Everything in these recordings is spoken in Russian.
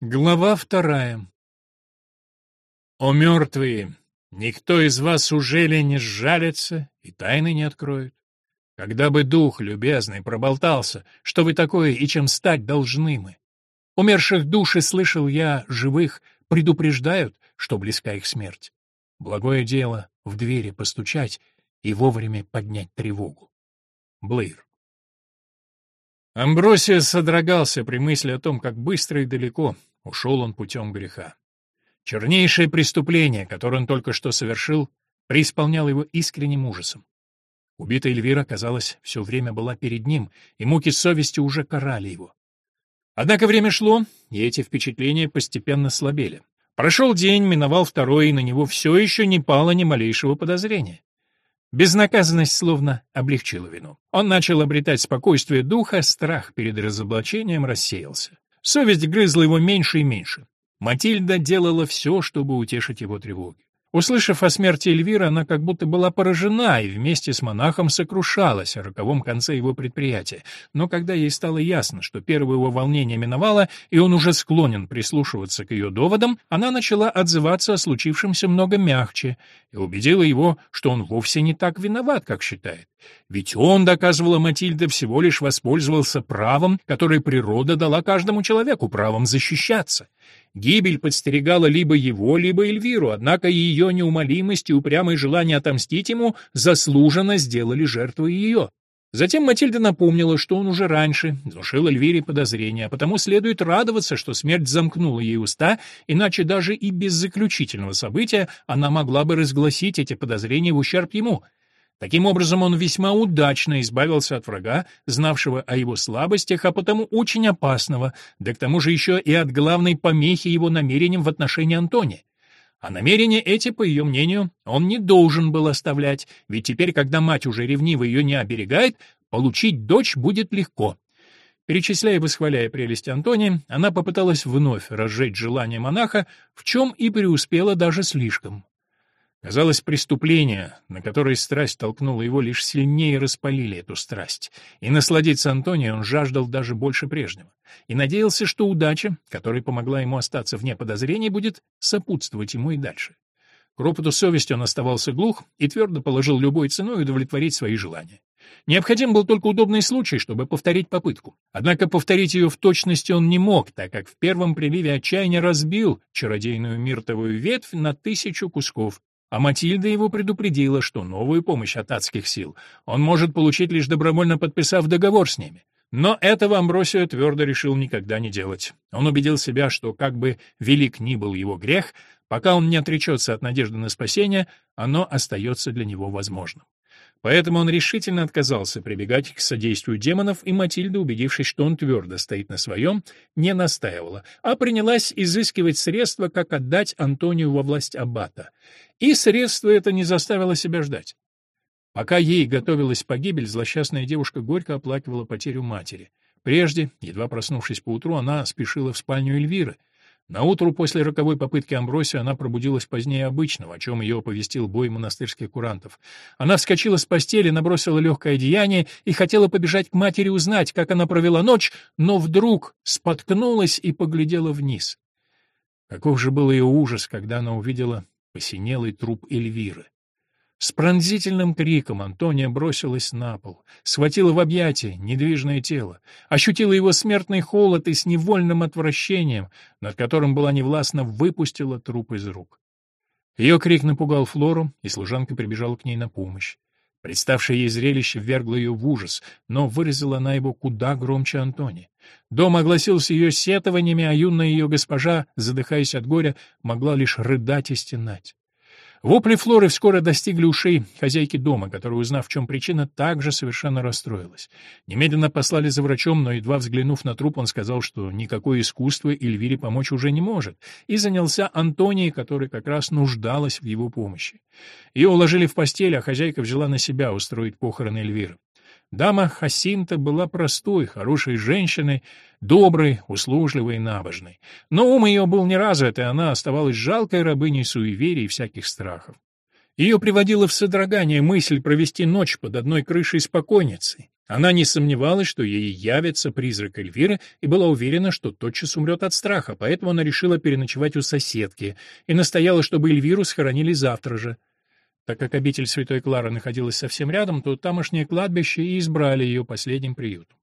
Глава вторая. О мертвые! Никто из вас уже ли не сжалится и тайны не откроет? Когда бы дух любезный проболтался, что вы такое и чем стать должны мы? Умерших души слышал я, живых, предупреждают, что близка их смерть. Благое дело в двери постучать и вовремя поднять тревогу. Блэйр. Амбросия содрогался при мысли о том, как быстро и далеко ушел он путем греха. Чернейшее преступление, которое он только что совершил, преисполняло его искренним ужасом. Убитая Эльвира, казалось, все время была перед ним, и муки совести уже карали его. Однако время шло, и эти впечатления постепенно слабели. Прошел день, миновал второй, и на него все еще не пало ни малейшего подозрения. Безнаказанность словно облегчила вину. Он начал обретать спокойствие духа, страх перед разоблачением рассеялся. Совесть грызла его меньше и меньше. Матильда делала все, чтобы утешить его тревоги. Услышав о смерти Эльвира, она как будто была поражена и вместе с монахом сокрушалась о роковом конце его предприятия. Но когда ей стало ясно, что первое его волнение миновало, и он уже склонен прислушиваться к ее доводам, она начала отзываться о случившемся много мягче и убедила его, что он вовсе не так виноват, как считает. Ведь он, доказывала Матильда, всего лишь воспользовался правом, которое природа дала каждому человеку, правом защищаться. Гибель подстерегала либо его, либо Эльвиру, однако ее неумолимость и упрямое желание отомстить ему заслуженно сделали жертвой ее. Затем Матильда напомнила, что он уже раньше внушил Эльвире подозрения, а потому следует радоваться, что смерть замкнула ей уста, иначе даже и без заключительного события она могла бы разгласить эти подозрения в ущерб ему — Таким образом, он весьма удачно избавился от врага, знавшего о его слабостях, а потому очень опасного, да к тому же еще и от главной помехи его намерениям в отношении Антония. А намерения эти, по ее мнению, он не должен был оставлять, ведь теперь, когда мать уже ревниво ее не оберегает, получить дочь будет легко. Перечисляя и восхваляя прелести Антония, она попыталась вновь разжечь желание монаха, в чем и преуспела даже слишком. Казалось, преступления, на которые страсть толкнула его, лишь сильнее распалили эту страсть, и насладиться Антонио он жаждал даже больше прежнего, и надеялся, что удача, которая помогла ему остаться вне подозрений, будет сопутствовать ему и дальше. К ропоту совести он оставался глух и твердо положил любой ценой удовлетворить свои желания. Необходим был только удобный случай, чтобы повторить попытку. Однако повторить ее в точности он не мог, так как в первом приливе отчаяния разбил чародейную миртовую ветвь на тысячу кусков, а Матильда его предупредила, что новую помощь от адских сил он может получить лишь добровольно подписав договор с ними. Но этого Амбросио твердо решил никогда не делать. Он убедил себя, что как бы велик ни был его грех, пока он не отречется от надежды на спасение, оно остается для него возможным. Поэтому он решительно отказался прибегать к содействию демонов, и Матильда, убедившись, что он твердо стоит на своем, не настаивала, а принялась изыскивать средства, как отдать Антонию во власть аббата. И средство это не заставило себя ждать. Пока ей готовилась погибель, злосчастная девушка горько оплакивала потерю матери. Прежде, едва проснувшись поутру, она спешила в спальню Эльвиры, на утро после роковой попытки Амбросия она пробудилась позднее обычного, о чем ее оповестил бой монастырских курантов. Она вскочила с постели, набросила легкое одеяние и хотела побежать к матери узнать, как она провела ночь, но вдруг споткнулась и поглядела вниз. Каков же был ее ужас, когда она увидела посинелый труп Эльвиры. С пронзительным криком Антония бросилась на пол, схватила в объятия недвижное тело, ощутила его смертный холод и с невольным отвращением, над которым была невластна, выпустила труп из рук. Ее крик напугал Флору, и служанка прибежала к ней на помощь. Представшее ей зрелище ввергло ее в ужас, но выразила она его куда громче Антони. Дом огласился ее сетованиями, а юная ее госпожа, задыхаясь от горя, могла лишь рыдать и стенать. Вопли Флоры вскоре достигли ушей хозяйки дома, которая, узнав, в чем причина, также совершенно расстроилась. Немедленно послали за врачом, но, едва взглянув на труп, он сказал, что никакое искусство Эльвире помочь уже не может, и занялся Антонией, которая как раз нуждалась в его помощи. Ее уложили в постель, а хозяйка взяла на себя устроить похороны Эльвиры. Дама Хасинта была простой, хорошей женщиной, доброй, услужливой и набожной. Но ум ее был неразвит, и она оставалась жалкой рабыней суеверий и всяких страхов. Ее приводила в содрогание мысль провести ночь под одной крышей с покойницей. Она не сомневалась, что ей явится призрак Эльвиры, и была уверена, что тотчас умрет от страха, поэтому она решила переночевать у соседки и настояла, чтобы Эльвиру схоронили завтра же. Так как обитель Святой Клары находилась совсем рядом, то тамошнее кладбище и избрали ее последним приютом.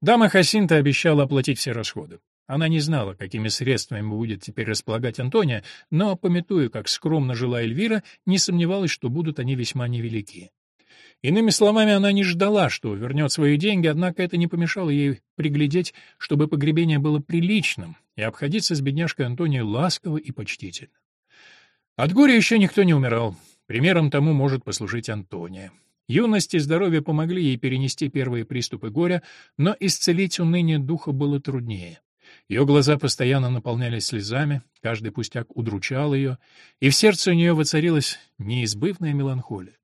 Дама Хасинта обещала оплатить все расходы. Она не знала, какими средствами будет теперь располагать Антония, но, пометуя, как скромно жила Эльвира, не сомневалась, что будут они весьма невелики. Иными словами, она не ждала, что вернет свои деньги, однако это не помешало ей приглядеть, чтобы погребение было приличным, и обходиться с бедняжкой Антонией ласково и почтительно. От горя еще никто не умирал. Примером тому может послужить Антония. Юность и здоровье помогли ей перенести первые приступы горя, но исцелить уныние духа было труднее. Ее глаза постоянно наполнялись слезами, каждый пустяк удручал ее, и в сердце у нее воцарилась неизбывная меланхолия.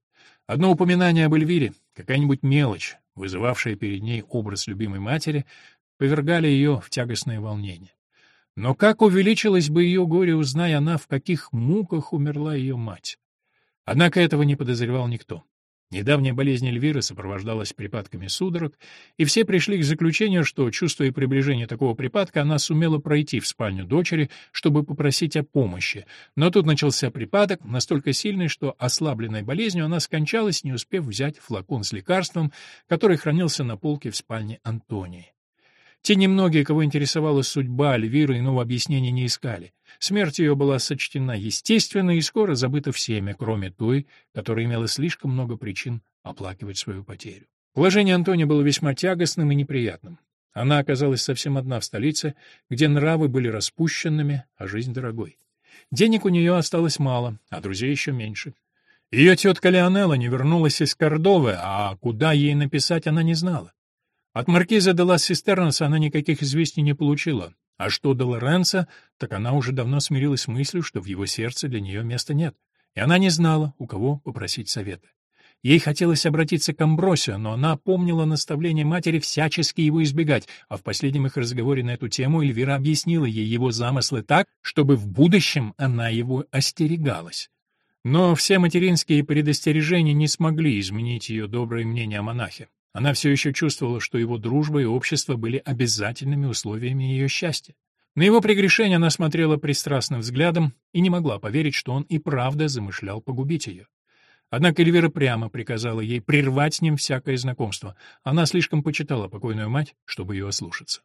Одно упоминание об Эльвире, какая-нибудь мелочь, вызывавшая перед ней образ любимой матери, повергали ее в тягостное волнение. Но как увеличилось бы ее горе, узная она, в каких муках умерла ее мать. Однако этого не подозревал никто. Недавняя болезнь Эльвиры сопровождалась припадками судорог, и все пришли к заключению, что, чувствуя приближение такого припадка, она сумела пройти в спальню дочери, чтобы попросить о помощи. Но тут начался припадок, настолько сильный, что, ослабленной болезнью, она скончалась, не успев взять флакон с лекарством, который хранился на полке в спальне Антонии. Те немногие, кого интересовала судьба Эльвиры, иного объяснения не искали. Смерть ее была сочтена естественно и скоро забыта всеми, кроме той, которая имела слишком много причин оплакивать свою потерю. Положение Антония было весьма тягостным и неприятным. Она оказалась совсем одна в столице, где нравы были распущенными, а жизнь дорогой. Денег у нее осталось мало, а друзей еще меньше. Ее тетка Леонелла не вернулась из Кордовы, а куда ей написать она не знала. От маркиза де ла Систернеса она никаких известий не получила, а что до Лоренца, так она уже давно смирилась с мыслью, что в его сердце для нее места нет, и она не знала, у кого попросить совета. Ей хотелось обратиться к Амбросио, но она помнила наставление матери всячески его избегать, а в последнем их разговоре на эту тему Эльвира объяснила ей его замыслы так, чтобы в будущем она его остерегалась. Но все материнские предостережения не смогли изменить ее доброе мнение о монахе. Она все еще чувствовала, что его дружба и общество были обязательными условиями ее счастья. На его прегрешение она смотрела пристрастным взглядом и не могла поверить, что он и правда замышлял погубить ее. Однако Эльвира прямо приказала ей прервать с ним всякое знакомство. Она слишком почитала покойную мать, чтобы ее ослушаться.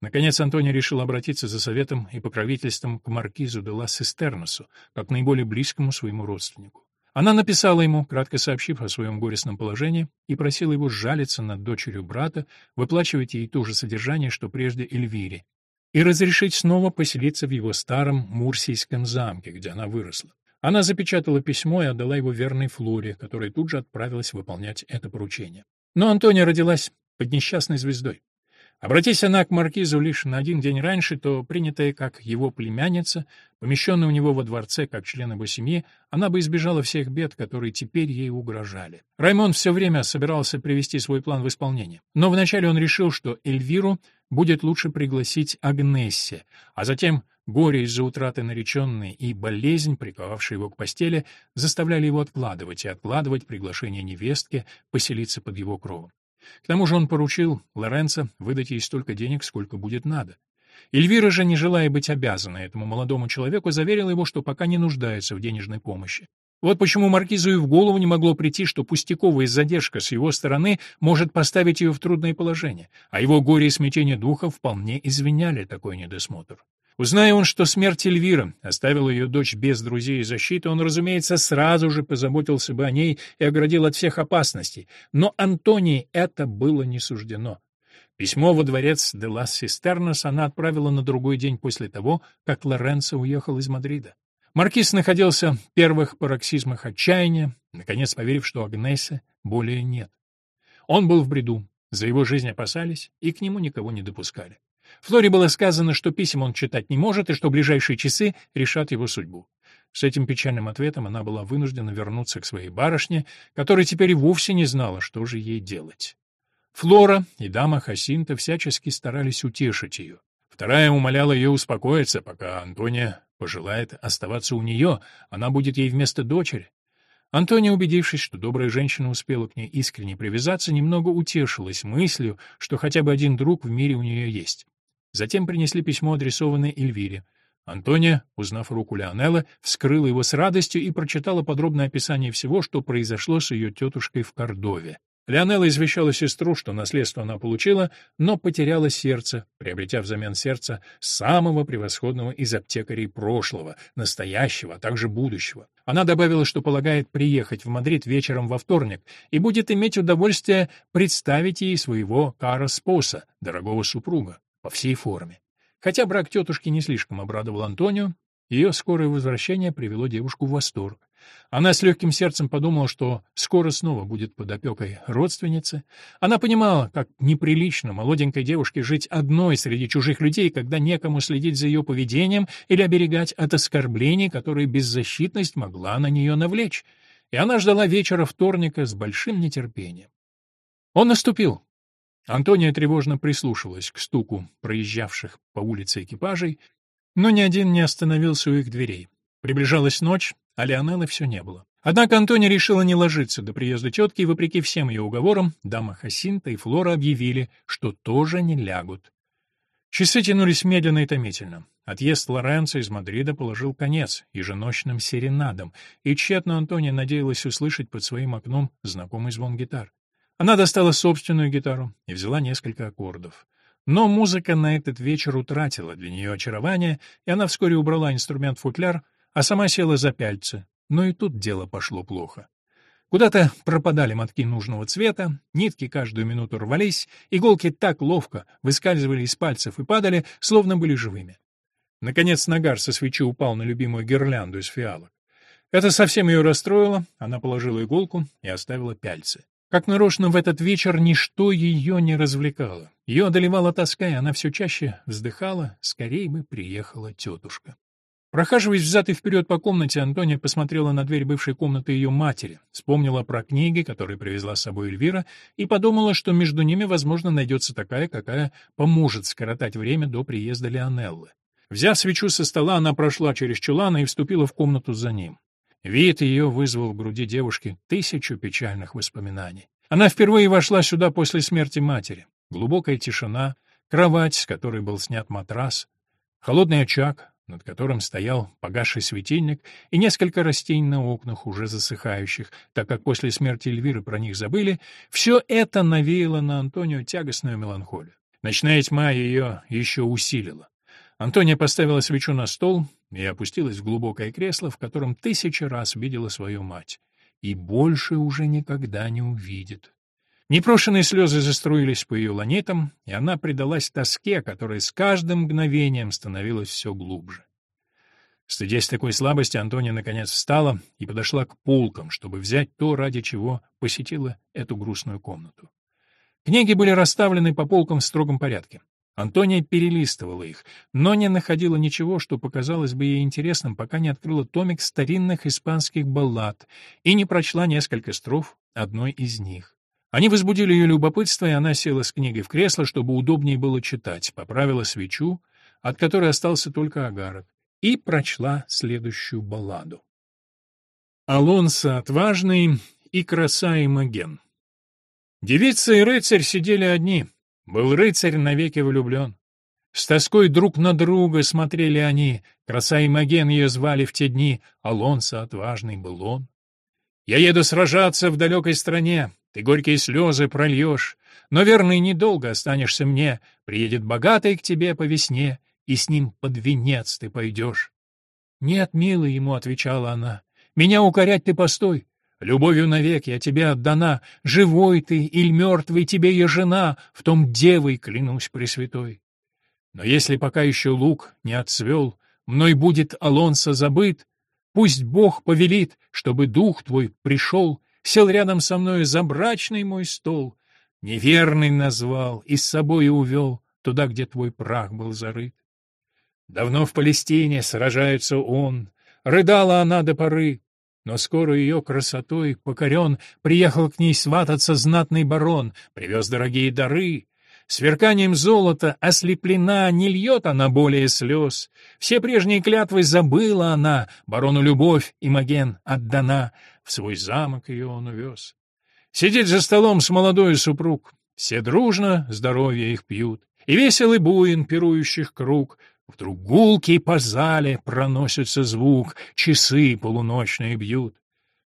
Наконец Антония решил обратиться за советом и покровительством к маркизу де ла Систернесу, как наиболее близкому своему родственнику. Она написала ему, кратко сообщив о своем горестном положении, и просила его жалиться над дочерью брата, выплачивать ей то же содержание, что прежде Эльвире, и разрешить снова поселиться в его старом Мурсийском замке, где она выросла. Она запечатала письмо и отдала его верной Флоре, которая тут же отправилась выполнять это поручение. Но Антония родилась под несчастной звездой. Обратись она к маркизу лишь на один день раньше, то, принятая как его племянница, помещенная у него во дворце как член его семьи, она бы избежала всех бед, которые теперь ей угрожали. Раймон все время собирался привести свой план в исполнение. Но вначале он решил, что Эльвиру будет лучше пригласить Агнессе, а затем горе из-за утраты нареченной и болезнь, приковавшая его к постели, заставляли его откладывать и откладывать приглашение невестки поселиться под его кровом. К тому же он поручил Лоренцо выдать ей столько денег, сколько будет надо. Эльвира же, не желая быть обязанной этому молодому человеку, заверила его, что пока не нуждается в денежной помощи. Вот почему маркизу и в голову не могло прийти, что пустяковая задержка с его стороны может поставить ее в трудное положение, а его горе и смятение духа вполне извиняли такой недосмотр. Узная он, что смерть Эльвира оставила ее дочь без друзей и защиты, он, разумеется, сразу же позаботился бы о ней и оградил от всех опасностей. Но Антонии это было не суждено. Письмо во дворец де лас Систернос она отправила на другой день после того, как Лоренцо уехал из Мадрида. Маркиз находился в первых пароксизмах отчаяния, наконец поверив, что Агнесы более нет. Он был в бреду, за его жизнь опасались и к нему никого не допускали. Флоре было сказано, что писем он читать не может и что ближайшие часы решат его судьбу. С этим печальным ответом она была вынуждена вернуться к своей барышне, которая теперь и вовсе не знала, что же ей делать. Флора и дама Хасинта всячески старались утешить ее. Вторая умоляла ее успокоиться, пока Антония пожелает оставаться у нее, она будет ей вместо дочери. Антония, убедившись, что добрая женщина успела к ней искренне привязаться, немного утешилась мыслью, что хотя бы один друг в мире у нее есть. Затем принесли письмо, адресованное Эльвире. Антония, узнав руку Леонелла, вскрыла его с радостью и прочитала подробное описание всего, что произошло с ее тетушкой в Кордове. Леонелла извещала сестру, что наследство она получила, но потеряла сердце, приобретя взамен сердца самого превосходного из аптекарей прошлого, настоящего, а также будущего. Она добавила, что полагает приехать в Мадрид вечером во вторник и будет иметь удовольствие представить ей своего Кара Споса, дорогого супруга, по всей форме. Хотя брак тетушки не слишком обрадовал Антонио, ее скорое возвращение привело девушку в восторг. Она с легким сердцем подумала, что скоро снова будет под опекой родственницы. Она понимала, как неприлично молоденькой девушке жить одной среди чужих людей, когда некому следить за ее поведением или оберегать от оскорблений, которые беззащитность могла на нее навлечь. И она ждала вечера вторника с большим нетерпением. Он наступил. Антония тревожно прислушивалась к стуку проезжавших по улице экипажей, но ни один не остановился у их дверей. Приближалась ночь, а Леонеллы все не было. Однако Антония решила не ложиться до приезда тетки, и, вопреки всем ее уговорам, дама Хасинта и Флора объявили, что тоже не лягут. Часы тянулись медленно и томительно. Отъезд Лоренцо из Мадрида положил конец еженочным серенадам, и тщетно Антония надеялась услышать под своим окном знакомый звон гитар. Она достала собственную гитару и взяла несколько аккордов. Но музыка на этот вечер утратила для нее очарование, и она вскоре убрала инструмент в футляр, а сама села за пяльцы. Но и тут дело пошло плохо. Куда-то пропадали мотки нужного цвета, нитки каждую минуту рвались, иголки так ловко выскальзывали из пальцев и падали, словно были живыми. Наконец нагар со свечи упал на любимую гирлянду из фиалок. Это совсем ее расстроило, она положила иголку и оставила пяльцы. Как нарочно в этот вечер ничто ее не развлекало. Ее одолевала тоска, и она все чаще вздыхала, скорее бы приехала тетушка. Прохаживаясь взад и вперед по комнате, Антония посмотрела на дверь бывшей комнаты ее матери, вспомнила про книги, которые привезла с собой Эльвира, и подумала, что между ними, возможно, найдется такая, какая поможет скоротать время до приезда Леонеллы. Взяв свечу со стола, она прошла через чулана и вступила в комнату за ним. Вид ее вызвал в груди девушки тысячу печальных воспоминаний. Она впервые вошла сюда после смерти матери. Глубокая тишина, кровать, с которой был снят матрас, холодный очаг, над которым стоял погасший светильник, и несколько растений на окнах, уже засыхающих, так как после смерти Эльвиры про них забыли, все это навеяло на Антонию тягостную меланхолию. Ночная тьма ее еще усилила. Антония поставила свечу на стол и опустилась в глубокое кресло, в котором тысячи раз видела свою мать, и больше уже никогда не увидит. Непрошенные слезы заструились по ее ланетам, и она предалась тоске, которая с каждым мгновением становилась все глубже. Стыдясь такой слабости, Антония наконец встала и подошла к полкам, чтобы взять то, ради чего посетила эту грустную комнату. Книги были расставлены по полкам в строгом порядке. Антония перелистывала их, но не находила ничего, что показалось бы ей интересным, пока не открыла томик старинных испанских баллад и не прочла несколько строф одной из них. Они возбудили ее любопытство, и она села с книгой в кресло, чтобы удобнее было читать, поправила свечу, от которой остался только агарок, и прочла следующую балладу. Алонсо отважный и краса и маген. Девица и рыцарь сидели одни — был рыцарь навеки влюблен. С тоской друг на друга смотрели они, краса и маген ее звали в те дни, Алонсо отважный был он. Я еду сражаться в далекой стране, ты горькие слезы прольешь, но, верный, недолго останешься мне, приедет богатый к тебе по весне, и с ним под венец ты пойдешь. «Нет, милый», — ему отвечала она, — «меня укорять ты постой, Любовью навек я тебе отдана, живой ты или мертвый тебе я жена, в том девой клянусь пресвятой. Но если пока еще лук не отцвел, мной будет Алонсо забыт, пусть Бог повелит, чтобы дух твой пришел, сел рядом со мной за брачный мой стол, неверный назвал и с собой увел туда, где твой прах был зарыт. Давно в Палестине сражается он, рыдала она до поры, но скоро ее красотой покорен, приехал к ней свататься знатный барон, привез дорогие дары. Сверканием золота ослеплена, не льет она более слез. Все прежние клятвы забыла она, барону любовь и Маген отдана, в свой замок ее он увез. Сидит за столом с молодой супруг, все дружно здоровье их пьют, и веселый буин пирующих круг. Вдруг гулки по зале проносится звук, часы полуночные бьют.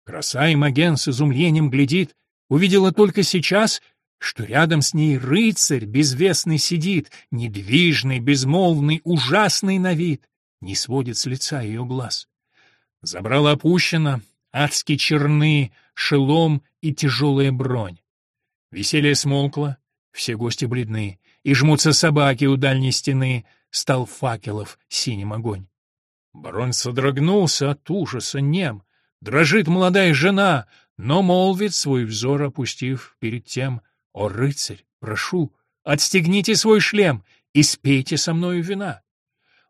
Краса и Маген с изумлением глядит, увидела только сейчас — что рядом с ней рыцарь безвестный сидит, недвижный, безмолвный, ужасный на вид, не сводит с лица ее глаз. Забрала опущена, адски черны, шелом и тяжелая бронь. Веселье смолкло, все гости бледны, и жмутся собаки у дальней стены, стал факелов синим огонь. Барон содрогнулся от ужаса нем, дрожит молодая жена, но молвит свой взор, опустив перед тем — «О, рыцарь, прошу, отстегните свой шлем и спейте со мною вина».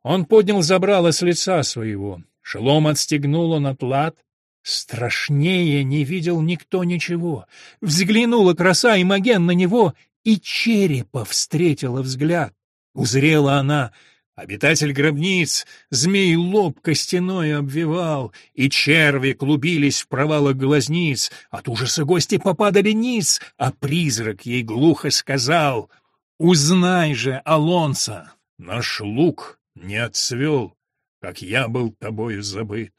Он поднял забрало с лица своего, шелом отстегнул он от лад, страшнее не видел никто ничего. Взглянула краса и маген на него, и черепа встретила взгляд. Узрела она Обитатель гробниц, змей лоб костяной обвивал, и черви клубились в провалах глазниц. От ужаса гости попадали низ, а призрак ей глухо сказал, «Узнай же, Алонса, наш лук не отцвел, как я был тобою забыт.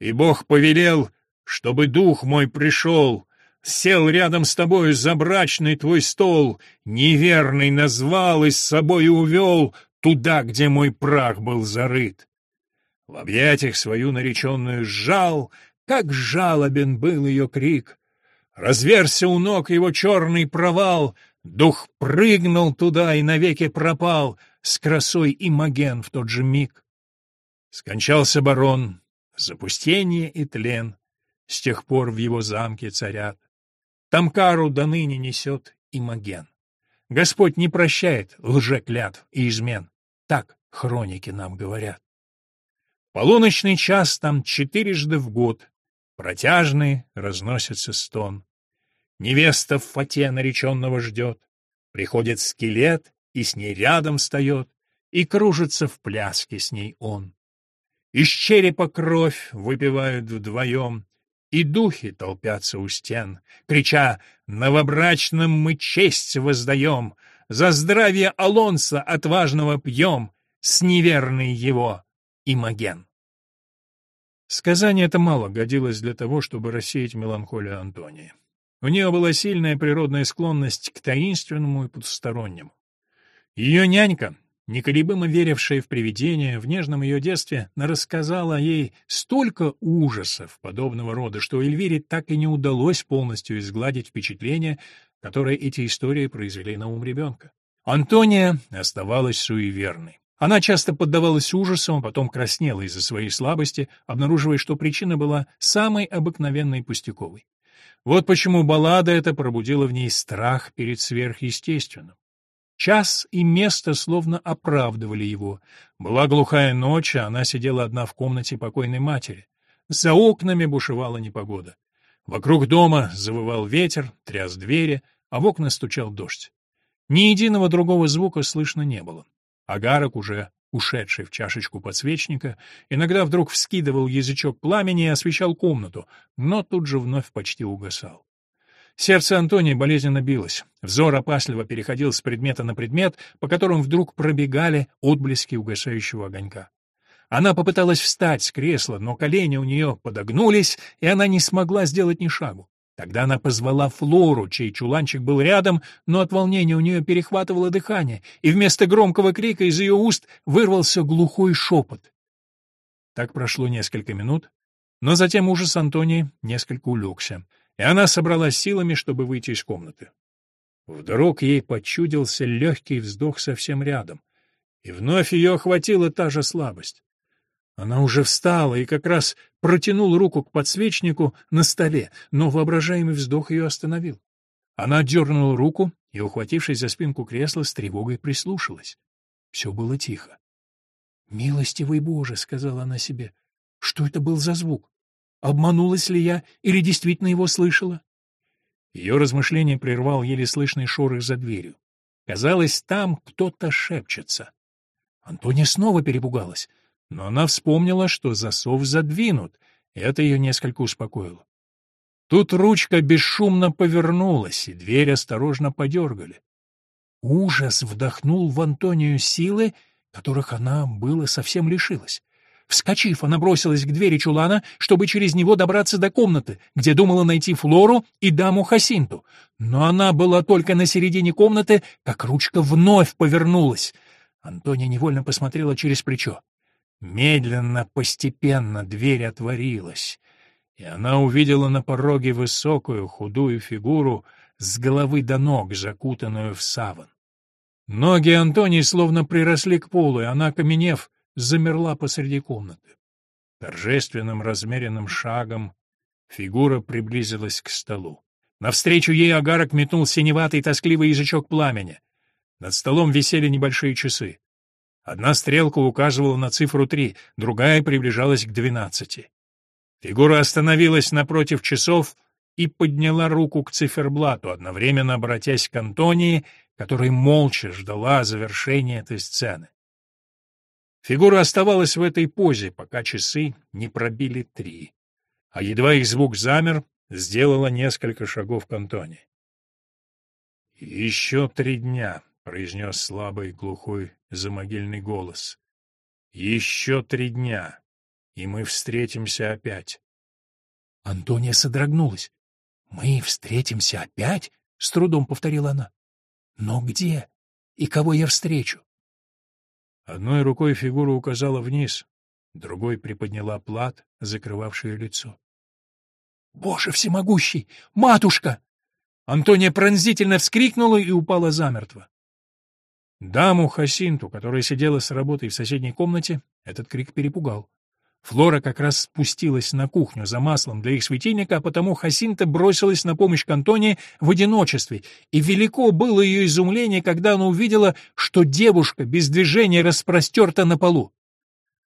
И Бог повелел, чтобы дух мой пришел, сел рядом с тобою за брачный твой стол, неверный назвал и с собой увел, туда, где мой прах был зарыт. В объятиях свою нареченную сжал, как жалобен был ее крик. Разверся у ног его черный провал, дух прыгнул туда и навеки пропал, с красой и маген в тот же миг. Скончался барон, запустение и тлен, с тех пор в его замке царят. Тамкару до ныне несет и маген. Господь не прощает лжеклятв и измен. Так хроники нам говорят. Полуночный час там четырежды в год. Протяжный разносится стон. Невеста в фате нареченного ждет. Приходит скелет, и с ней рядом встает, и кружится в пляске с ней он. Из черепа кровь выпивают вдвоем, и духи толпятся у стен, крича «Новобрачным мы честь воздаем! За здравие Алонса отважного пьем! С неверной его Имаген!» Сказание это мало годилось для того, чтобы рассеять меланхолию Антонии. У нее была сильная природная склонность к таинственному и потустороннему. Ее нянька, Неколебимо верившая в привидения, в нежном ее детстве рассказала ей столько ужасов подобного рода, что Эльвире так и не удалось полностью изгладить впечатление, которое эти истории произвели на ум ребенка. Антония оставалась суеверной. Она часто поддавалась ужасам, а потом краснела из-за своей слабости, обнаруживая, что причина была самой обыкновенной пустяковой. Вот почему баллада эта пробудила в ней страх перед сверхъестественным. Час и место словно оправдывали его. Была глухая ночь, а она сидела одна в комнате покойной матери. За окнами бушевала непогода. Вокруг дома завывал ветер, тряс двери, а в окна стучал дождь. Ни единого другого звука слышно не было. Агарок, уже ушедший в чашечку подсвечника, иногда вдруг вскидывал язычок пламени и освещал комнату, но тут же вновь почти угасал. Сердце Антония болезненно билось. Взор опасливо переходил с предмета на предмет, по которым вдруг пробегали отблески угасающего огонька. Она попыталась встать с кресла, но колени у нее подогнулись, и она не смогла сделать ни шагу. Тогда она позвала Флору, чей чуланчик был рядом, но от волнения у нее перехватывало дыхание, и вместо громкого крика из ее уст вырвался глухой шепот. Так прошло несколько минут, но затем ужас Антонии несколько улегся и она собралась силами, чтобы выйти из комнаты. Вдруг ей почудился легкий вздох совсем рядом, и вновь ее охватила та же слабость. Она уже встала и как раз протянула руку к подсвечнику на столе, но воображаемый вздох ее остановил. Она дернула руку и, ухватившись за спинку кресла, с тревогой прислушалась. Все было тихо. «Милостивый Боже!» — сказала она себе. «Что это был за звук? Обманулась ли я или действительно его слышала? Ее размышление прервал еле слышный шорох за дверью. Казалось, там кто-то шепчется. Антония снова перепугалась, но она вспомнила, что засов задвинут, и это ее несколько успокоило. Тут ручка бесшумно повернулась, и дверь осторожно подергали. Ужас вдохнул в Антонию силы, которых она было совсем лишилась. Вскочив, она бросилась к двери чулана, чтобы через него добраться до комнаты, где думала найти Флору и даму Хасинту. Но она была только на середине комнаты, как ручка вновь повернулась. Антония невольно посмотрела через плечо. Медленно, постепенно дверь отворилась, и она увидела на пороге высокую, худую фигуру с головы до ног, закутанную в саван. Ноги Антонии словно приросли к полу, и она, каменев, замерла посреди комнаты. Торжественным размеренным шагом фигура приблизилась к столу. Навстречу ей агарок метнул синеватый тоскливый язычок пламени. Над столом висели небольшие часы. Одна стрелка указывала на цифру три, другая приближалась к двенадцати. Фигура остановилась напротив часов и подняла руку к циферблату, одновременно обратясь к Антонии, которая молча ждала завершения этой сцены. Фигура оставалась в этой позе, пока часы не пробили три. А едва их звук замер, сделала несколько шагов к Антоне. «Еще три дня», — произнес слабый, глухой, замогильный голос. «Еще три дня, и мы встретимся опять». Антония содрогнулась. «Мы встретимся опять?» — с трудом повторила она. «Но где? И кого я встречу?» Одной рукой фигура указала вниз, другой приподняла плат, закрывавший лицо. «Боже всемогущий! Матушка!» Антония пронзительно вскрикнула и упала замертво. Даму Хасинту, которая сидела с работой в соседней комнате, этот крик перепугал. Флора как раз спустилась на кухню за маслом для их светильника, а потому Хасинта бросилась на помощь к Антонии в одиночестве, и велико было ее изумление, когда она увидела, что девушка без движения распростерта на полу.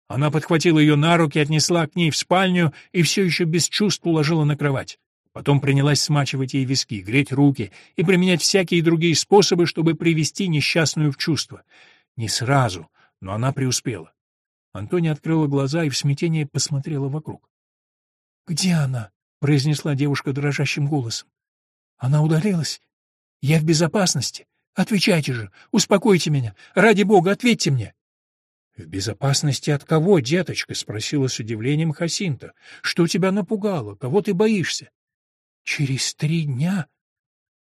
Она подхватила ее на руки, отнесла к ней в спальню и все еще без чувств уложила на кровать. Потом принялась смачивать ей виски, греть руки и применять всякие другие способы, чтобы привести несчастную в чувство. Не сразу, но она преуспела. Антония открыла глаза и в смятении посмотрела вокруг. «Где она?» — произнесла девушка дрожащим голосом. «Она удалилась? Я в безопасности? Отвечайте же, успокойте меня. Ради бога, ответьте мне!» «В безопасности от кого, деточка?» — спросила с удивлением Хасинта. «Что тебя напугало? Кого ты боишься?» «Через три дня?»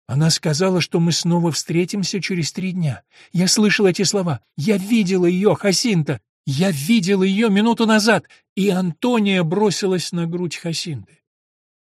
Она сказала, что мы снова встретимся через три дня. Я слышал эти слова. Я видела ее, Хасинта. Я видел ее минуту назад, и Антония бросилась на грудь Хасинды.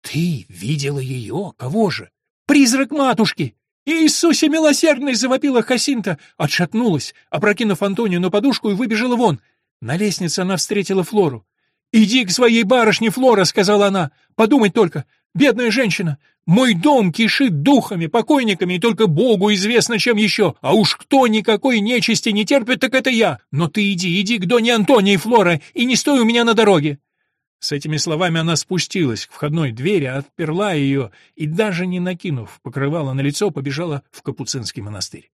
Ты видела ее? Кого же? Призрак матушки! «Иисусе милосердный!» — завопила Хасинта, отшатнулась, опрокинув Антонию на подушку и выбежала вон. На лестнице она встретила Флору. «Иди к своей барышне, Флора!» — сказала она. «Подумать только, Бедная женщина! Мой дом кишит духами, покойниками, и только Богу известно, чем еще. А уж кто никакой нечисти не терпит, так это я. Но ты иди, иди к Доне Антонии, Флора, и не стой у меня на дороге». С этими словами она спустилась к входной двери, отперла ее и, даже не накинув покрывало на лицо, побежала в Капуцинский монастырь.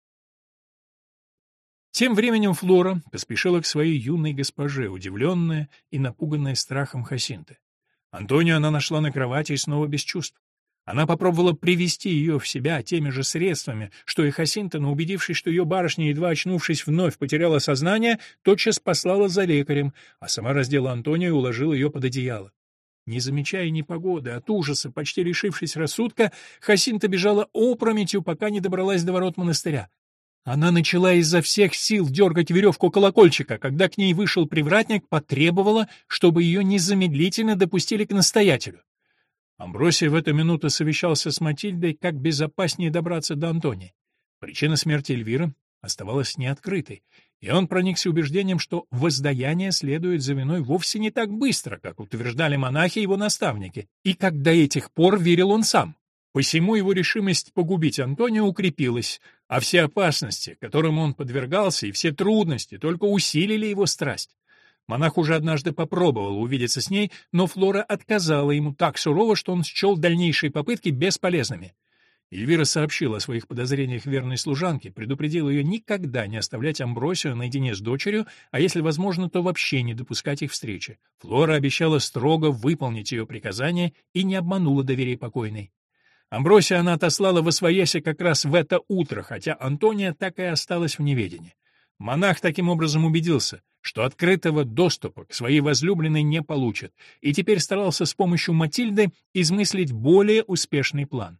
Тем временем Флора поспешила к своей юной госпоже, удивленная и напуганная страхом Хасинты. Антонию она нашла на кровати и снова без чувств. Она попробовала привести ее в себя теми же средствами, что и Хасинта, убедившись, что ее барышня, едва очнувшись, вновь потеряла сознание, тотчас послала за лекарем, а сама раздела Антонию и уложила ее под одеяло. Не замечая ни погоды, от ужаса, почти лишившись рассудка, Хасинта бежала опрометью, пока не добралась до ворот монастыря. Она начала изо всех сил дергать веревку колокольчика. Когда к ней вышел привратник, потребовала, чтобы ее незамедлительно допустили к настоятелю. Амбросий в эту минуту совещался с Матильдой, как безопаснее добраться до Антонии. Причина смерти Эльвиры оставалась неоткрытой, и он проникся убеждением, что воздаяние следует за виной вовсе не так быстро, как утверждали монахи и его наставники, и как до этих пор верил он сам. Посему его решимость погубить Антонио укрепилась, а все опасности, которым он подвергался, и все трудности только усилили его страсть. Монах уже однажды попробовал увидеться с ней, но Флора отказала ему так сурово, что он счел дальнейшие попытки бесполезными. Эльвира сообщила о своих подозрениях верной служанке, предупредила ее никогда не оставлять Амбросию наедине с дочерью, а если возможно, то вообще не допускать их встречи. Флора обещала строго выполнить ее приказание и не обманула доверие покойной. Амбросия она отослала во своясе как раз в это утро, хотя Антония так и осталась в неведении. Монах таким образом убедился, что открытого доступа к своей возлюбленной не получит, и теперь старался с помощью Матильды измыслить более успешный план.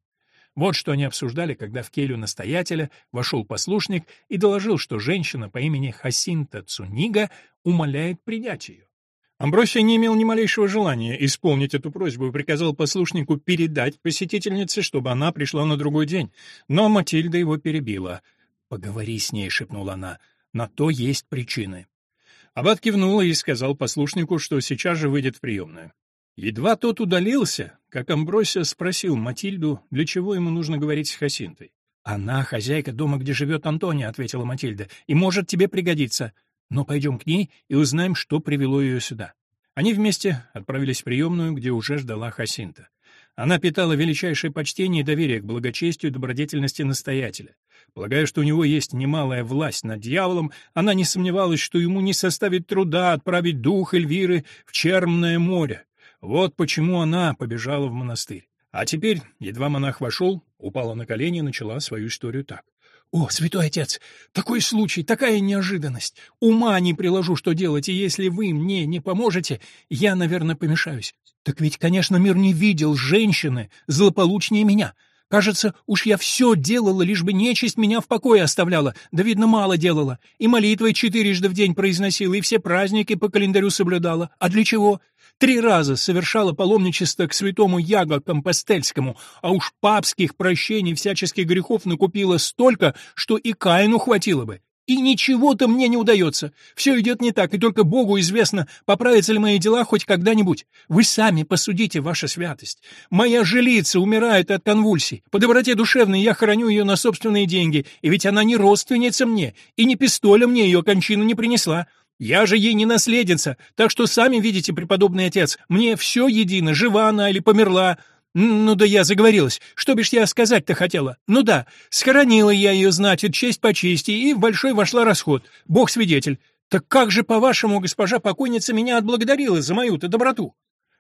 Вот что они обсуждали, когда в келью настоятеля вошел послушник и доложил, что женщина по имени Хасинта Цунига умоляет принять ее. Амбросия не имел ни малейшего желания исполнить эту просьбу и приказал послушнику передать посетительнице, чтобы она пришла на другой день. Но Матильда его перебила. «Поговори с ней», — шепнула она, — «на то есть причины». Аббат кивнул и сказал послушнику, что сейчас же выйдет в приемную. Едва тот удалился, как Амбросия спросил Матильду, для чего ему нужно говорить с Хасинтой. «Она хозяйка дома, где живет Антония», — ответила Матильда, — «и может тебе пригодиться. Но пойдем к ней и узнаем, что привело ее сюда». Они вместе отправились в приемную, где уже ждала Хасинта. Она питала величайшее почтение и доверие к благочестию и добродетельности настоятеля. Полагая, что у него есть немалая власть над дьяволом, она не сомневалась, что ему не составит труда отправить дух Эльвиры в Черное море, вот почему она побежала в монастырь. А теперь, едва монах вошел, упала на колени и начала свою историю так. «О, святой отец, такой случай, такая неожиданность! Ума не приложу, что делать, и если вы мне не поможете, я, наверное, помешаюсь. Так ведь, конечно, мир не видел женщины злополучнее меня. Кажется, уж я все делала, лишь бы нечисть меня в покое оставляла, да, видно, мало делала. И молитвы четырежды в день произносила, и все праздники по календарю соблюдала. А для чего? Три раза совершала паломничество к святому Яго Компостельскому, а уж папских прощений всяческих грехов накупила столько, что и Каину хватило бы. И ничего-то мне не удается. Все идет не так, и только Богу известно, поправятся ли мои дела хоть когда-нибудь. Вы сами посудите, ваша святость. Моя жилица умирает от конвульсий. По доброте душевной я храню ее на собственные деньги, и ведь она не родственница мне, и не пистоля мне ее кончину не принесла. Я же ей не наследница, так что сами видите, преподобный отец, мне все едино, жива она или померла. Ну да я заговорилась. Что бишь я сказать-то хотела? Ну да, схоронила я ее, значит, честь по чести, и в большой вошла расход. Бог свидетель. Так как же, по-вашему, госпожа покойница меня отблагодарила за мою-то доброту?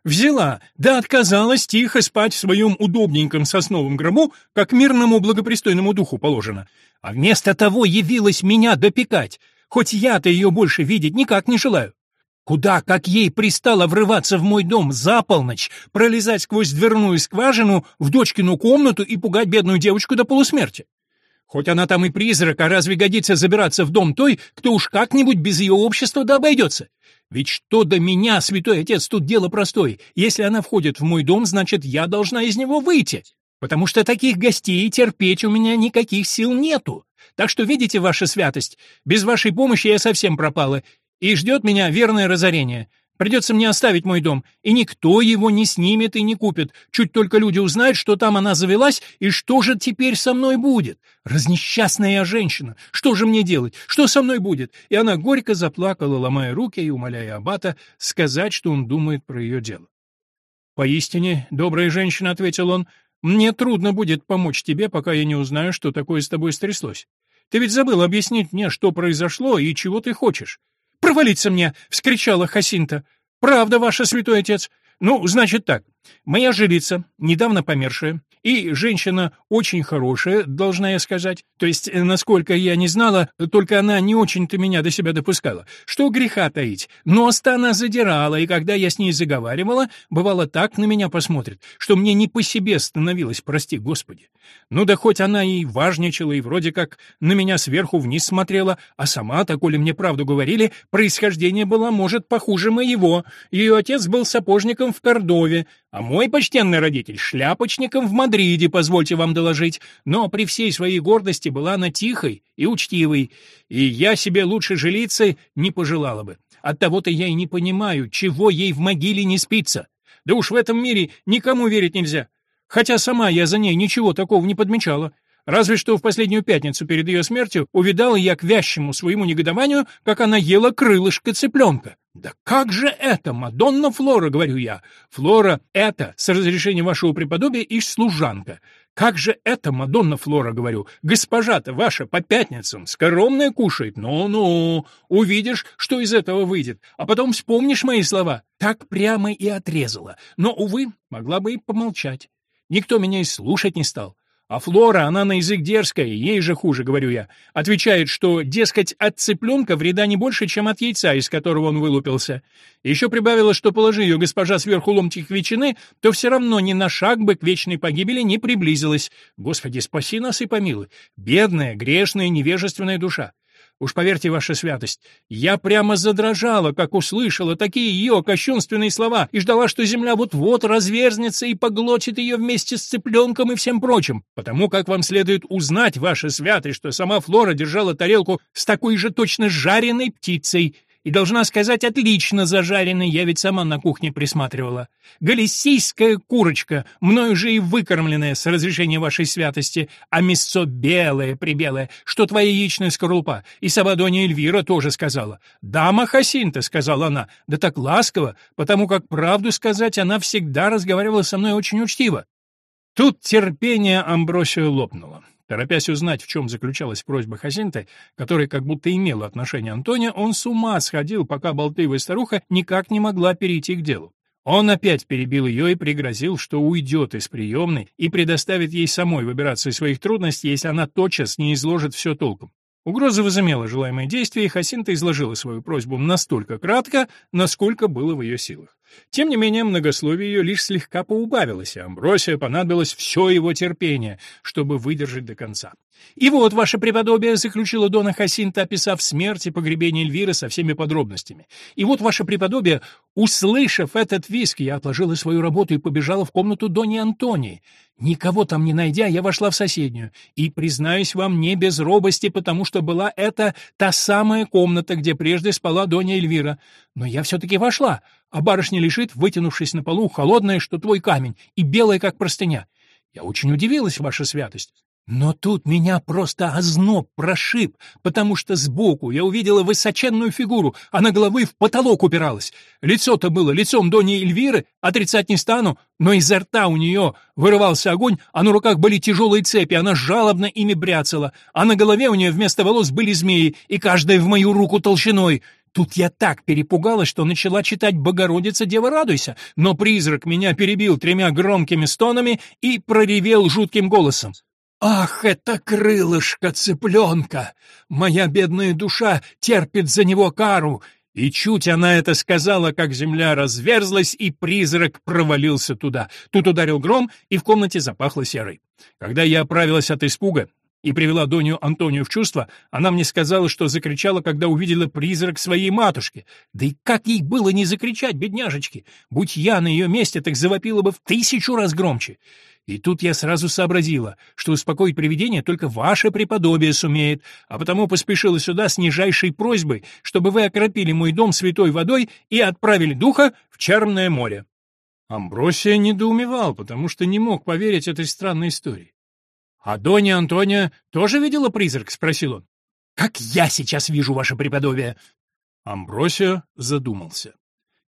Взяла, да отказалась тихо спать в своем удобненьком сосновом гробу, как мирному благопристойному духу положено. А вместо того явилась меня допекать хоть я-то ее больше видеть никак не желаю. Куда, как ей пристало врываться в мой дом за полночь, пролезать сквозь дверную скважину в дочкину комнату и пугать бедную девочку до полусмерти? Хоть она там и призрак, а разве годится забираться в дом той, кто уж как-нибудь без ее общества да обойдется? Ведь что до меня, святой отец, тут дело простое. Если она входит в мой дом, значит, я должна из него выйти. Потому что таких гостей терпеть у меня никаких сил нету. Так что, видите, ваша святость, без вашей помощи я совсем пропала, и ждет меня верное разорение. Придется мне оставить мой дом, и никто его не снимет и не купит. Чуть только люди узнают, что там она завелась, и что же теперь со мной будет? Разнесчастная женщина. Что же мне делать? Что со мной будет? И она горько заплакала, ломая руки и умоляя аббата сказать, что он думает про ее дело. «Поистине, добрая женщина», — ответил он, — «мне трудно будет помочь тебе, пока я не узнаю, что такое с тобой стряслось. Ты ведь забыл объяснить мне, что произошло и чего ты хочешь. «Провалиться мне!» — вскричала Хасинта. «Правда, ваше святой отец. Ну, значит так. Моя жрица, недавно помершая, и женщина очень хорошая, должна я сказать. То есть, э, насколько я не знала, только она не очень-то меня до себя допускала. Что греха таить. Нос-то она задирала, и когда я с ней заговаривала, бывало так на меня посмотрит, что мне не по себе становилось, прости господи. Ну да хоть она и важничала, и вроде как на меня сверху вниз смотрела, а сама-то, коли мне правду говорили, происхождение было, может, похуже моего. Ее отец был сапожником в Кордове, а мой почтенный родитель — шляпочником в Мадриде, позвольте вам доложить, но при всей своей гордости была она тихой и учтивой, и я себе лучше жилицы не пожелала бы. Оттого-то я и не понимаю, чего ей в могиле не спится. Да уж в этом мире никому верить нельзя. Хотя сама я за ней ничего такого не подмечала. Разве что в последнюю пятницу перед ее смертью увидала я к вящему своему негодованию, как она ела крылышко цыпленка. «Да как же это, Мадонна Флора, — говорю я. Флора — это, с разрешения вашего преподобия, и служанка. Как же это, Мадонна Флора, — говорю, — госпожа-то ваша по пятницам скоромное кушает. Ну-ну, увидишь, что из этого выйдет, а потом вспомнишь мои слова. Так прямо и отрезала. Но, увы, могла бы и помолчать. Никто меня и слушать не стал. А Флора, она на язык дерзкая, ей же хуже, говорю я. Отвечает, что, дескать, от цыпленка вреда не больше, чем от яйца, из которого он вылупился. Еще прибавила, что положи ее госпожа сверху ломтик ветчины, то все равно ни на шаг бы к вечной погибели не приблизилась. Господи, спаси нас и помилуй. Бедная, грешная, невежественная душа. Уж поверьте, ваша святость, я прямо задрожала, как услышала такие ее кощунственные слова, и ждала, что земля вот-вот разверзнется и поглотит ее вместе с цыпленком и всем прочим, потому как вам следует узнать, ваша святость, что сама Флора держала тарелку с такой же точно жареной птицей, и, должна сказать, отлично зажаренный, я ведь сама на кухне присматривала. Галисийская курочка, мною же и выкормленная, с разрешения вашей святости, а мясцо белое-прибелое, что твоя яичная скорлупа. И Сабадония Эльвира тоже сказала. «Дама Хасинта», — сказала она, — да так ласково, потому как, правду сказать, она всегда разговаривала со мной очень учтиво. Тут терпение Амбросио лопнуло. Торопясь узнать, в чем заключалась просьба Хасинты, которая как будто имела отношение Антония, он с ума сходил, пока болтливая старуха никак не могла перейти к делу. Он опять перебил ее и пригрозил, что уйдет из приемной и предоставит ей самой выбираться из своих трудностей, если она тотчас не изложит все толком. Угроза возымела желаемое действие, и Хасинта изложила свою просьбу настолько кратко, насколько было в ее силах. Тем не менее, многословие ее лишь слегка поубавилось, и Амбросия понадобилось все его терпение, чтобы выдержать до конца. «И вот, ваше преподобие», — заключила Дона Хасинта, описав смерть и погребение Эльвиры со всеми подробностями. «И вот, ваше преподобие, услышав этот виск, я отложила свою работу и побежала в комнату Дони Антонии. Никого там не найдя, я вошла в соседнюю. И, признаюсь вам, не без робости, потому что была это та самая комната, где прежде спала Доня Эльвира. Но я все-таки вошла, а барышня лежит, вытянувшись на полу, холодная, что твой камень, и белая, как простыня. Я очень удивилась, ваша святость. Но тут меня просто озноб прошиб, потому что сбоку я увидела высоченную фигуру, а на головы в потолок упиралась. Лицо-то было лицом Дони Эльвиры, отрицать не стану, но изо рта у нее вырывался огонь, а на руках были тяжелые цепи, она жалобно ими бряцала, а на голове у нее вместо волос были змеи, и каждая в мою руку толщиной. Тут я так перепугалась, что начала читать «Богородица, Дева, радуйся», но призрак меня перебил тремя громкими стонами и проревел жутким голосом. «Ах, это крылышко цыпленка! Моя бедная душа терпит за него кару!» И чуть она это сказала, как земля разверзлась, и призрак провалился туда. Тут ударил гром, и в комнате запахло серой. Когда я оправилась от испуга, и привела Доню Антонию в чувство, она мне сказала, что закричала, когда увидела призрак своей матушки. Да и как ей было не закричать, бедняжечки? Будь я на ее месте, так завопила бы в тысячу раз громче. И тут я сразу сообразила, что успокоить привидение только ваше преподобие сумеет, а потому поспешила сюда с нижайшей просьбой, чтобы вы окропили мой дом святой водой и отправили духа в Черное море». Амбросия недоумевал, потому что не мог поверить этой странной истории. «А Доня Антония тоже видела призрак?» — спросил он. «Как я сейчас вижу ваше преподобие!» Амбросио задумался.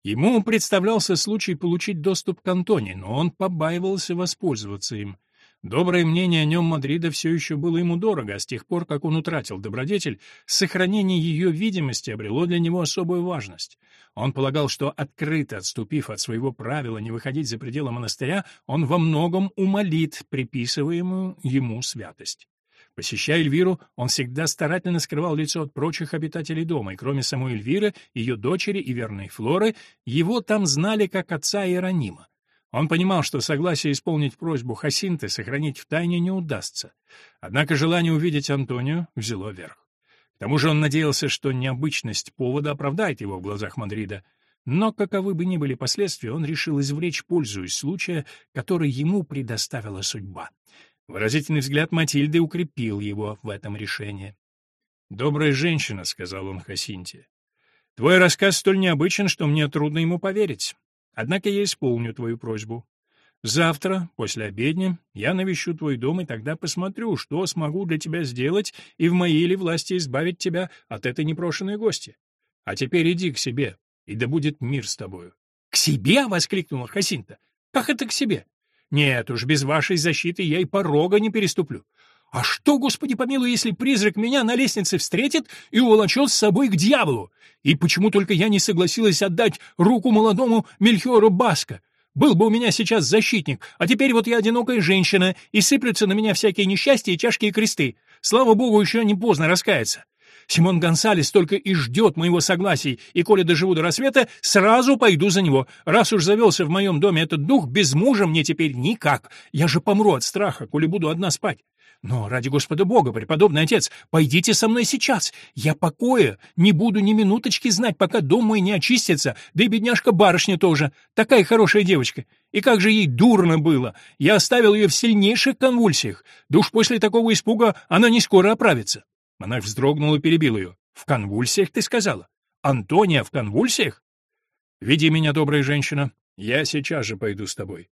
Ему представлялся случай получить доступ к Антоне, но он побаивался воспользоваться им. Доброе мнение о нем Мадрида все еще было ему дорого, а с тех пор, как он утратил добродетель, сохранение ее видимости обрело для него особую важность. Он полагал, что, открыто отступив от своего правила не выходить за пределы монастыря, он во многом умолит приписываемую ему святость. Посещая Эльвиру, он всегда старательно скрывал лицо от прочих обитателей дома, и кроме самой Эльвиры, ее дочери и верной Флоры, его там знали как отца Иеронима. Он понимал, что согласие исполнить просьбу Хасинты сохранить в тайне не удастся. Однако желание увидеть Антонию взяло верх. К тому же он надеялся, что необычность повода оправдает его в глазах Мадрида. Но, каковы бы ни были последствия, он решил извлечь пользу из случая, который ему предоставила судьба. Выразительный взгляд Матильды укрепил его в этом решении. «Добрая женщина», — сказал он Хасинте. «Твой рассказ столь необычен, что мне трудно ему поверить. Однако я исполню твою просьбу. Завтра, после обедни, я навещу твой дом и тогда посмотрю, что смогу для тебя сделать и в моей ли власти избавить тебя от этой непрошенной гости. А теперь иди к себе. и да будет мир с тобою». «К себе?» — воскликнула Хасинта. «Как это к себе?» «Нет уж, без вашей защиты я и порога не переступлю. А что, Господи помилуй, если призрак меня на лестнице встретит и уволочет с собой к дьяволу? И почему только я не согласилась отдать руку молодому Мельхиору Баско? Был бы у меня сейчас защитник, а теперь вот я одинокая женщина, и сыплются на меня всякие несчастья и тяжкие кресты. Слава богу, еще не поздно раскаяться. Симон Гонсалес только и ждет моего согласия, и коли доживу до рассвета, сразу пойду за него. Раз уж завелся в моем доме этот дух, без мужа мне теперь никак. Я же помру от страха, коли буду одна спать. Но, ради Господа Бога, преподобный отец, пойдите со мной сейчас. Я покоя, не буду ни минуточки знать, пока дом мой не очистится, да и бедняжка-барышня тоже, такая хорошая девочка. И как же ей дурно было! Я оставил ее в сильнейших конвульсиях. Да уж после такого испуга она не скоро оправится. Монах вздрогнул и перебил ее. «В конвульсиях, ты сказала? Антония в конвульсиях?» «Веди меня, добрая женщина. Я сейчас же пойду с тобой».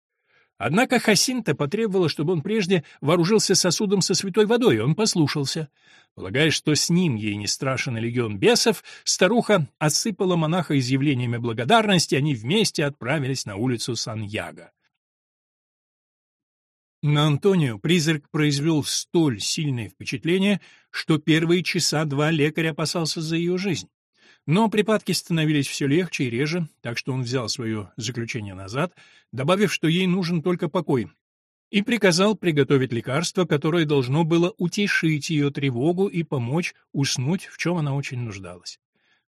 Однако Хасинта потребовала, чтобы он прежде вооружился сосудом со святой водой, и он послушался. Полагая, что с ним ей не страшен легион бесов, старуха осыпала монаха изъявлениями благодарности, они вместе отправились на улицу Сан-Яго. На Антонию призрак произвел столь сильное впечатление, что первые часа два лекарь опасался за ее жизнь. Но припадки становились все легче и реже, так что он взял свое заключение назад, добавив, что ей нужен только покой, и приказал приготовить лекарство, которое должно было утешить ее тревогу и помочь уснуть, в чем она очень нуждалась.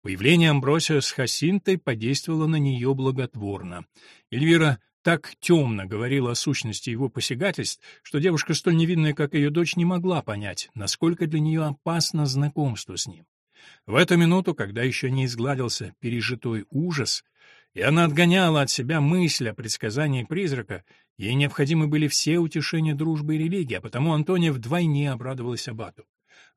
Появление Амбросия с Хасинтой подействовало на нее благотворно. Эльвира так темно говорила о сущности его посягательств, что девушка, столь невинная, как ее дочь, не могла понять, насколько для нее опасно знакомство с ним. В эту минуту, когда еще не изгладился пережитой ужас, и она отгоняла от себя мысль о предсказании призрака, ей необходимы были все утешения дружбы и религии, а потому Антония вдвойне обрадовалась Абату.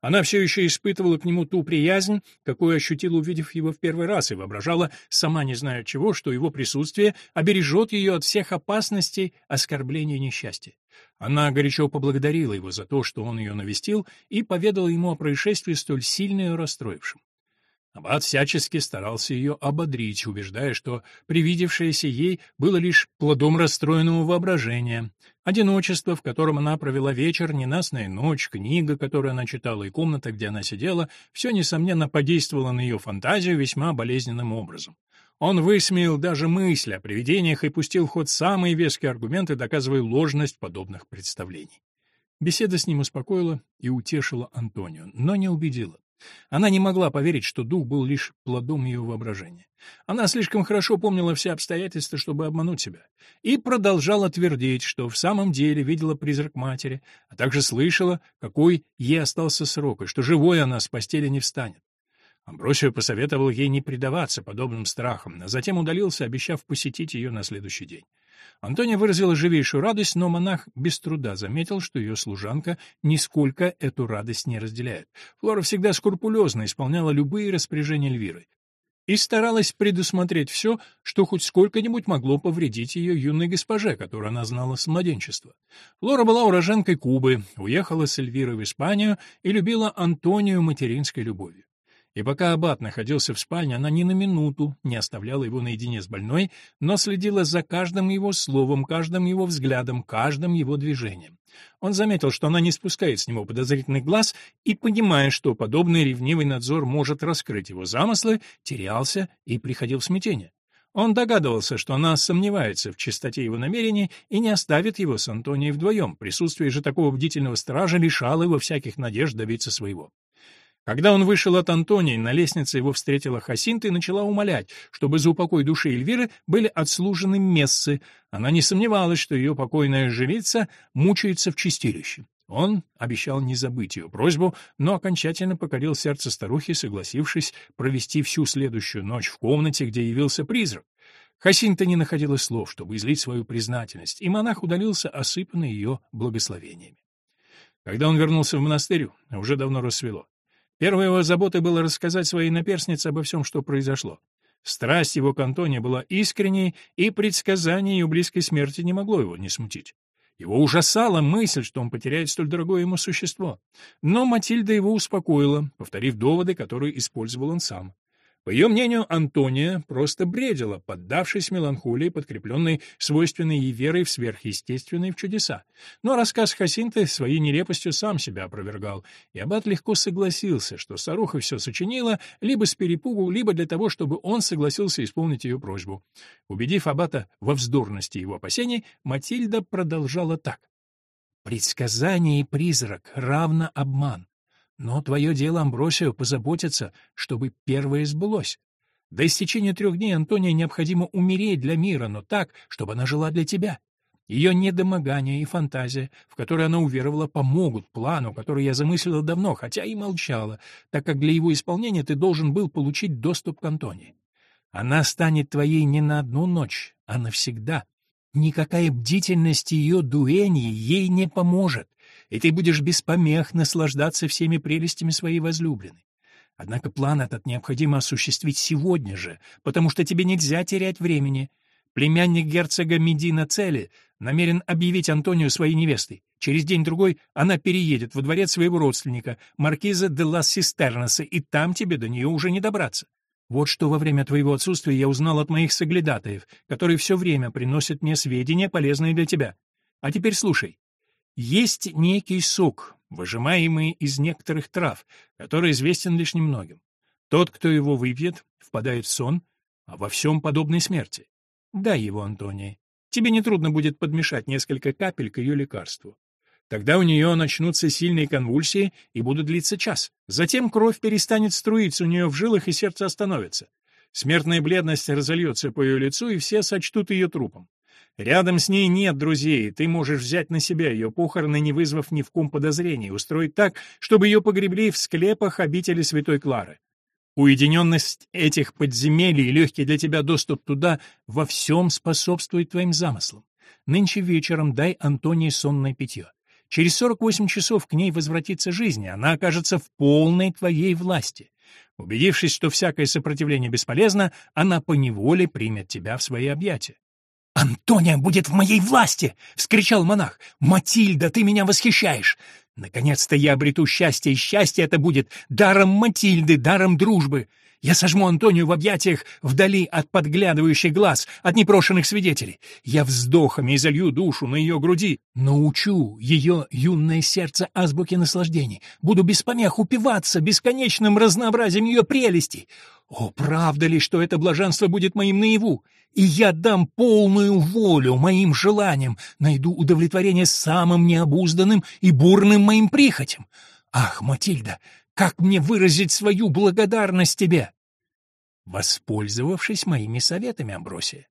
Она все еще испытывала к нему ту приязнь, какую ощутила, увидев его в первый раз, и воображала, сама не зная чего, что его присутствие обережет ее от всех опасностей, оскорблений и несчастья. Она горячо поблагодарила его за то, что он ее навестил, и поведала ему о происшествии столь сильно ее расстроившем. Аббат всячески старался ее ободрить, убеждая, что привидевшееся ей было лишь плодом расстроенного воображения. Одиночество, в котором она провела вечер, ненастная ночь, книга, которую она читала, и комната, где она сидела, все, несомненно, подействовало на ее фантазию весьма болезненным образом. Он высмеял даже мысль о привидениях и пустил в ход самые веские аргументы, доказывая ложность подобных представлений. Беседа с ним успокоила и утешила Антонию, но не убедила. Она не могла поверить, что дух был лишь плодом ее воображения. Она слишком хорошо помнила все обстоятельства, чтобы обмануть себя, и продолжала твердить, что в самом деле видела призрак матери, а также слышала, какой ей остался срок, и что живой она с постели не встанет. Амбросио посоветовал ей не предаваться подобным страхам, а затем удалился, обещав посетить ее на следующий день. Антония выразила живейшую радость, но монах без труда заметил, что ее служанка нисколько эту радость не разделяет. Флора всегда скрупулезно исполняла любые распоряжения Эльвиры и старалась предусмотреть все, что хоть сколько-нибудь могло повредить ее юной госпоже, которую она знала с младенчества. Флора была уроженкой Кубы, уехала с Эльвирой в Испанию и любила Антонию материнской любовью. И пока аббат находился в спальне, она ни на минуту не оставляла его наедине с больной, но следила за каждым его словом, каждым его взглядом, каждым его движением. Он заметил, что она не спускает с него подозрительных глаз, и, понимая, что подобный ревнивый надзор может раскрыть его замыслы, терялся и приходил в смятение. Он догадывался, что она сомневается в чистоте его намерений и не оставит его с Антонией вдвоем. Присутствие же такого бдительного стража лишало его всяких надежд добиться своего. Когда он вышел от Антонии, на лестнице его встретила Хасинта и начала умолять, чтобы за упокой души Эльвиры были отслужены мессы. Она не сомневалась, что ее покойная жрица мучается в чистилище. Он обещал не забыть ее просьбу, но окончательно покорил сердце старухи, согласившись провести всю следующую ночь в комнате, где явился призрак. Хасинта не находила слов, чтобы излить свою признательность, и монах удалился, осыпанный ее благословениями. Когда он вернулся в монастырь, уже давно рассвело. Первой его заботой было рассказать своей наперснице обо всем, что произошло. Страсть его к Антоне была искренней, и предсказание ее близкой смерти не могло его не смутить. Его ужасала мысль, что он потеряет столь дорогое ему существо. Но Матильда его успокоила, повторив доводы, которые использовал он сам. По ее мнению, Антония просто бредила, поддавшись меланхолии, подкрепленной свойственной ей верой в сверхъестественные в чудеса. Но рассказ Хасинты своей нелепостью сам себя опровергал, и Аббат легко согласился, что старуха все сочинила либо с перепугу, либо для того, чтобы он согласился исполнить ее просьбу. Убедив Аббата во вздорности его опасений, Матильда продолжала так. «Предсказание и призрак равно обман. Но твое дело, Амбросио, позаботиться, чтобы первое сбылось. До истечения трех дней Антония необходимо умереть для мира, но так, чтобы она жила для тебя. Ее недомогание и фантазия, в которые она уверовала, помогут плану, который я замыслила давно, хотя и молчала, так как для его исполнения ты должен был получить доступ к Антонии. Она станет твоей не на одну ночь, а навсегда. Никакая бдительность ее дуэни ей не поможет и ты будешь без помех наслаждаться всеми прелестями своей возлюбленной. Однако план этот необходимо осуществить сегодня же, потому что тебе нельзя терять времени. Племянник герцога Медина Цели намерен объявить Антонию своей невестой. Через день-другой она переедет во дворец своего родственника, маркиза де лас Систернеса, и там тебе до нее уже не добраться. Вот что во время твоего отсутствия я узнал от моих соглядатаев, которые все время приносят мне сведения, полезные для тебя. А теперь слушай. Есть некий сок, выжимаемый из некоторых трав, который известен лишь немногим. Тот, кто его выпьет, впадает в сон, а во всем подобной смерти. Дай его, Антония. Тебе нетрудно будет подмешать несколько капель к ее лекарству. Тогда у нее начнутся сильные конвульсии и будут длиться час. Затем кровь перестанет струиться у нее в жилах, и сердце остановится. Смертная бледность разольется по ее лицу, и все сочтут ее трупом. Рядом с ней нет друзей, ты можешь взять на себя ее похороны, не вызвав ни в ком подозрений, устроить так, чтобы ее погребли в склепах обители Святой Клары. Уединенность этих подземелий и легкий для тебя доступ туда во всем способствует твоим замыслам. Нынче вечером дай Антонии сонное питье. Через 48 часов к ней возвратится жизнь, и она окажется в полной твоей власти. Убедившись, что всякое сопротивление бесполезно, она поневоле примет тебя в свои объятия. «Антония будет в моей власти!» — вскричал монах. «Матильда, ты меня восхищаешь! Наконец-то я обрету счастье, и счастье это будет даром Матильды, даром дружбы. Я сожму Антонию в объятиях вдали от подглядывающих глаз, от непрошенных свидетелей. Я вздохами изолью душу на ее груди, научу ее юное сердце азбуке наслаждений, буду без помех упиваться бесконечным разнообразием ее прелестей. О, правда ли, что это блаженство будет моим наяву? И я дам полную волю моим желаниям, найду удовлетворение самым необузданным и бурным моим прихотям. Ах, Матильда, как мне выразить свою благодарность тебе? Воспользовавшись моими советами, Амбросия.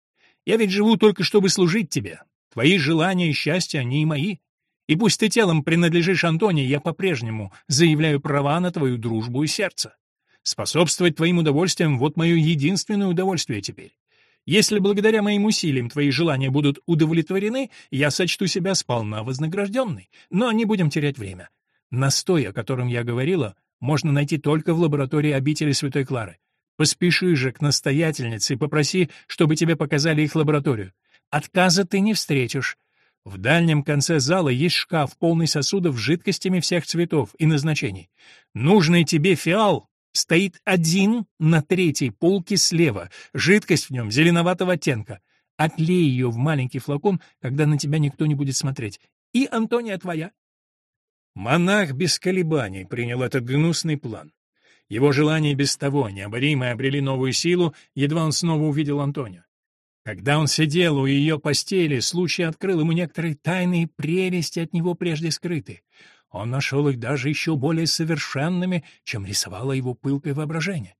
Я ведь живу только, чтобы служить тебе. Твои желания и счастья, они и мои. И пусть ты телом принадлежишь Антоне, я по-прежнему заявляю права на твою дружбу и сердце. Способствовать твоим удовольствиям — вот мое единственное удовольствие теперь. Если благодаря моим усилиям твои желания будут удовлетворены, я сочту себя сполна вознагражденной. Но не будем терять время. Настой, о котором я говорила, можно найти только в лаборатории обители Святой Клары. Поспеши же к настоятельнице и попроси, чтобы тебе показали их лабораторию. Отказа ты не встретишь. В дальнем конце зала есть шкаф, полный сосудов с жидкостями всех цветов и назначений. Нужный тебе фиал стоит один на третьей полке слева, жидкость в нем зеленоватого оттенка. Отлей ее в маленький флакон, когда на тебя никто не будет смотреть. И Антония твоя. Монах без колебаний принял этот гнусный план. Его желания без того необоримые обрели новую силу, едва он снова увидел Антонию. Когда он сидел у ее постели, случай открыл ему некоторые тайные прелести от него прежде скрытые. Он нашел их даже еще более совершенными, чем рисовало его пылкое воображение.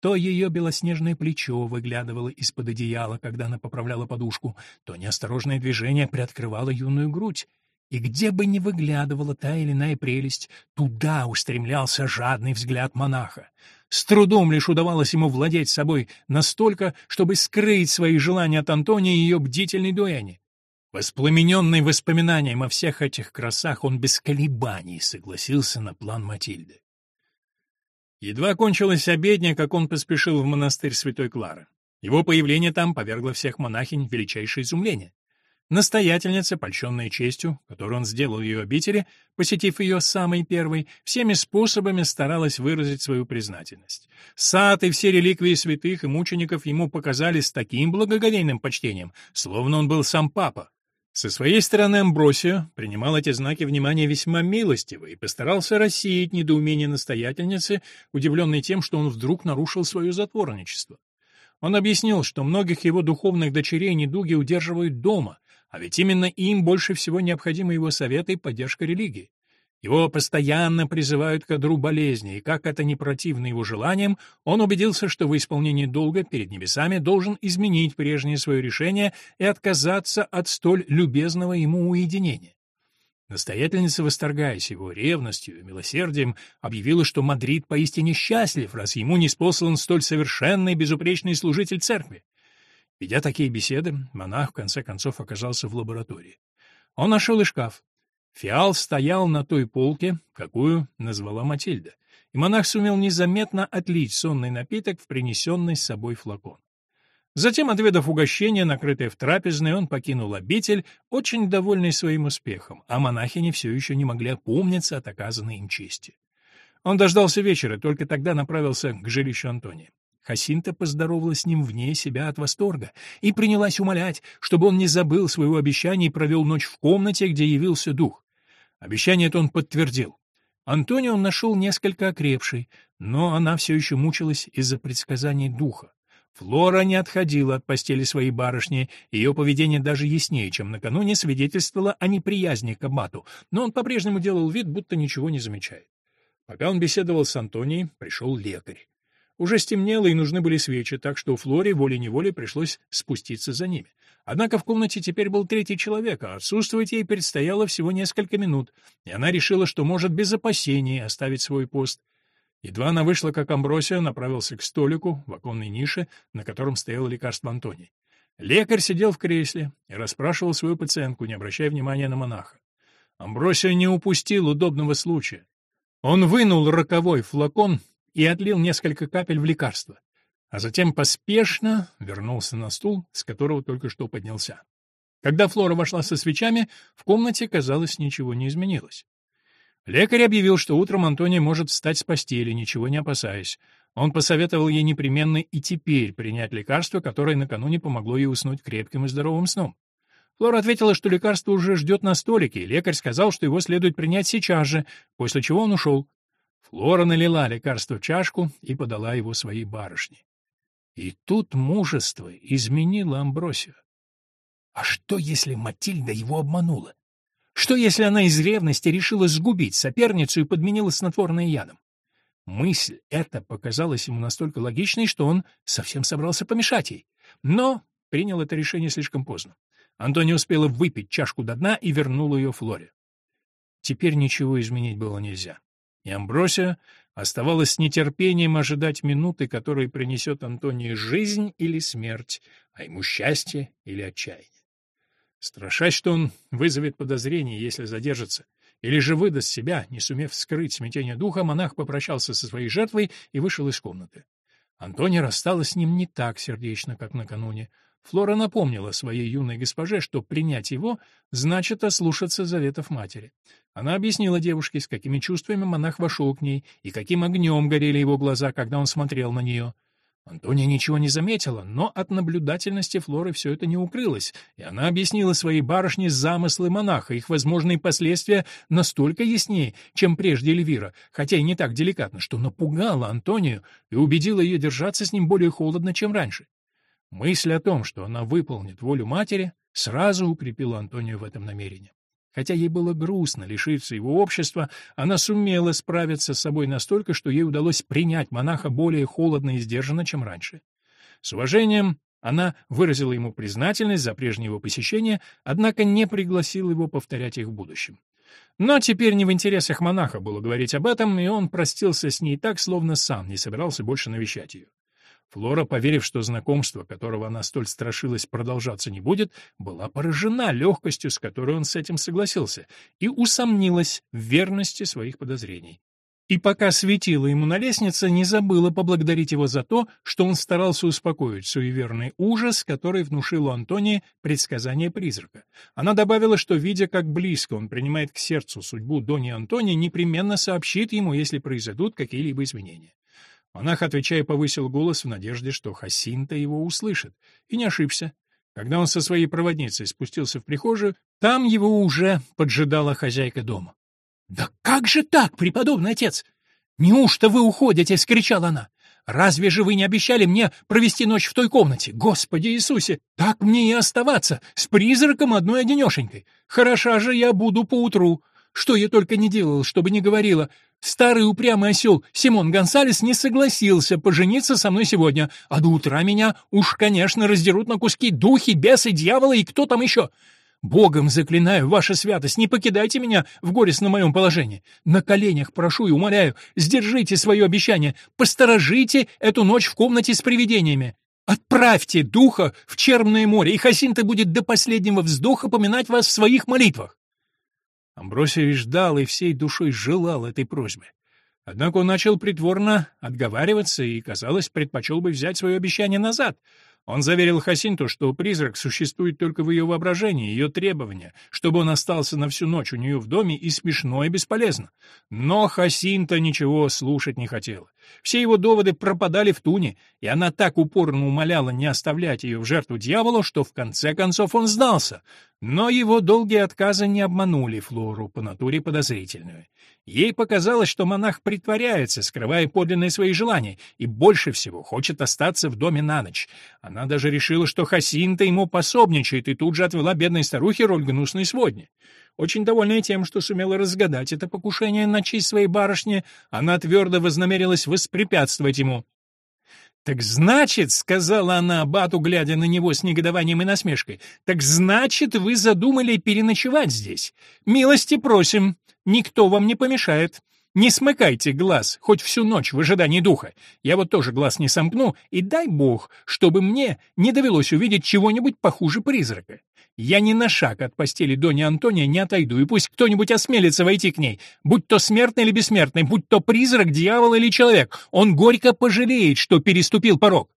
То ее белоснежное плечо выглядывало из-под одеяла, когда она поправляла подушку, то неосторожное движение приоткрывало юную грудь, и где бы ни выглядывала та или иная прелесть, туда устремлялся жадный взгляд монаха. С трудом лишь удавалось ему владеть собой настолько, чтобы скрыть свои желания от Антония и ее бдительной дуэни. Воспламененный воспоминанием о всех этих красах, он без колебаний согласился на план Матильды. Едва кончилась обедня, как он поспешил в монастырь Святой Клары. Его появление там повергло всех монахинь в величайшее изумление. Настоятельница, польщенная честью, которую он сделал ее обители, посетив ее самой первой, всеми способами старалась выразить свою признательность. Сад и все реликвии святых и мучеников ему показались таким благоговейным почтением, словно он был сам папа. Со своей стороны Амбросио принимал эти знаки внимания весьма милостиво и постарался рассеять недоумение настоятельницы, удивленной тем, что он вдруг нарушил свое затворничество. Он объяснил, что многих его духовных дочерей недуги удерживают дома, а ведь именно им больше всего необходимы его советы и поддержка религии. Его постоянно призывают к одру болезни, и как это не противно его желаниям, он убедился, что в исполнении долга перед небесами должен изменить прежнее свое решение и отказаться от столь любезного ему уединения. Настоятельница, восторгаясь его ревностью и милосердием, объявила, что Мадрид поистине счастлив, раз ему не спослан столь совершенный безупречный служитель церкви. Ведя такие беседы, монах в конце концов оказался в лаборатории. Он нашел и шкаф, Фиал стоял на той полке, какую назвала Матильда, и монах сумел незаметно отлить сонный напиток в принесенный с собой флакон. Затем, отведав угощение, накрытое в трапезной, он покинул обитель, очень довольный своим успехом, а монахини все еще не могли опомниться от оказанной им чести. Он дождался вечера, только тогда направился к жилищу Антония. Хасинта поздоровалась с ним вне себя от восторга и принялась умолять, чтобы он не забыл своего обещания и провел ночь в комнате, где явился дух. Обещание это он подтвердил. Антонио он нашел несколько окрепшей, но она все еще мучилась из-за предсказаний духа. Флора не отходила от постели своей барышни, ее поведение даже яснее, чем накануне свидетельствовало о неприязни к аббату, но он по-прежнему делал вид, будто ничего не замечает. Пока он беседовал с Антонией, пришел лекарь. Уже стемнело и нужны были свечи, так что Флоре волей-неволей пришлось спуститься за ними. Однако в комнате теперь был третий человек, а отсутствовать ей предстояло всего несколько минут, и она решила, что может без опасений оставить свой пост. Едва она вышла, как Амбросио направился к столику в оконной нише, на котором стояло лекарство Антоний. Лекарь сидел в кресле и расспрашивал свою пациентку, не обращая внимания на монаха. Амбросио не упустил удобного случая. Он вынул роковой флакон и отлил несколько капель в лекарство а затем поспешно вернулся на стул, с которого только что поднялся. Когда Флора вошла со свечами, в комнате, казалось, ничего не изменилось. Лекарь объявил, что утром Антония может встать с постели, ничего не опасаясь. Он посоветовал ей непременно и теперь принять лекарство, которое накануне помогло ей уснуть крепким и здоровым сном. Флора ответила, что лекарство уже ждет на столике, и лекарь сказал, что его следует принять сейчас же, после чего он ушел. Флора налила лекарство в чашку и подала его своей барышне. И тут мужество изменило Амбросию. А что, если Матильда его обманула? Что, если она из ревности решила сгубить соперницу и подменила снотворное ядом? Мысль эта показалась ему настолько логичной, что он совсем собрался помешать ей. Но принял это решение слишком поздно. Антония успела выпить чашку до дна и вернула ее Флоре. Теперь ничего изменить было нельзя. И Амбросия оставалось с нетерпением ожидать минуты, которой принесет Антонии жизнь или смерть, а ему счастье или отчаяние. Страшась, что он вызовет подозрение, если задержится, или же выдаст себя, не сумев скрыть смятение духа, монах попрощался со своей жертвой и вышел из комнаты. Антония рассталась с ним не так сердечно, как накануне. Флора напомнила своей юной госпоже, что принять его значит ослушаться заветов матери. Она объяснила девушке, с какими чувствами монах вошел к ней и каким огнем горели его глаза, когда он смотрел на нее. Антония ничего не заметила, но от наблюдательности Флоры все это не укрылось, и она объяснила своей барышне замыслы монаха, их возможные последствия настолько яснее, чем прежде Эльвира, хотя и не так деликатно, что напугала Антонию и убедила ее держаться с ним более холодно, чем раньше. Мысль о том, что она выполнит волю матери, сразу укрепила Антонию в этом намерении. Хотя ей было грустно лишиться его общества, она сумела справиться с собой настолько, что ей удалось принять монаха более холодно и сдержанно, чем раньше. С уважением она выразила ему признательность за прежнее его посещение, однако не пригласила его повторять их в будущем. Но теперь не в интересах монаха было говорить об этом, и он простился с ней так, словно сам не собирался больше навещать ее. Флора, поверив, что знакомство, которого она столь страшилась, продолжаться не будет, была поражена легкостью, с которой он с этим согласился, и усомнилась в верности своих подозрений. и пока светила ему на лестнице, не забыла поблагодарить его за то, что он старался успокоить суеверный ужас, который внушил у Антонии предсказание призрака. Она добавила, что, видя, как близко он принимает к сердцу судьбу Дони Антони, непременно сообщит ему, если произойдут какие-либо изменения. Монах, отвечая, повысил голос в надежде, что Хасинта его услышит, и не ошибся. Когда он со своей проводницей спустился в прихожую, там его уже поджидала хозяйка дома. «Да как же так, преподобный отец? Неужто вы уходите?» — скричала она. «Разве же вы не обещали мне провести ночь в той комнате? Господи Иисусе! Так мне и оставаться, с призраком одной одинешенькой. Хороша же я буду поутру. Что я только не делал, чтобы не говорила. Старый упрямый осел Симон Гонсалес не согласился пожениться со мной сегодня, а до утра меня уж, конечно, раздерут на куски духи, бесы, дьяволы и кто там еще. Богом заклинаю, ваша святость, не покидайте меня в горестном моем положении. На коленях прошу и умоляю, сдержите свое обещание, посторожите эту ночь в комнате с привидениями. Отправьте духа в Черное море, и Хасинта будет до последнего вздоха поминать вас в своих молитвах. Амбросий ждал и всей душой желал этой просьбы. Однако он начал притворно отговариваться и, казалось, предпочел бы взять свое обещание назад — он заверил Хасинту, что призрак существует только в ее воображении, ее требования, чтобы он остался на всю ночь у нее в доме и смешно и бесполезно. Но Хасинта ничего слушать не хотела. Все его доводы пропадали в туне, и она так упорно умоляла не оставлять ее в жертву дьяволу, что в конце концов он сдался. Но его долгие отказы не обманули Флору по натуре подозрительную. Ей показалось, что монах притворяется, скрывая подлинные свои желания, и больше всего хочет остаться в доме на ночь. Она даже решила, что Хасинта ему пособничает, и тут же отвела бедной старухе роль гнусной сводни. Очень довольная тем, что сумела разгадать это покушение на честь своей барышни, она твердо вознамерилась воспрепятствовать ему. «Так значит, — сказала она абату, глядя на него с негодованием и насмешкой, — так значит, вы задумали переночевать здесь. Милости просим, никто вам не помешает. Не смыкайте глаз, хоть всю ночь в ожидании духа. Я вот тоже глаз не сомкну, и дай бог, чтобы мне не довелось увидеть чего-нибудь похуже призрака. Я ни на шаг от постели Дони Антония не отойду, и пусть кто-нибудь осмелится войти к ней, будь то смертный или бессмертный, будь то призрак, дьявол или человек, он горько пожалеет, что переступил порог.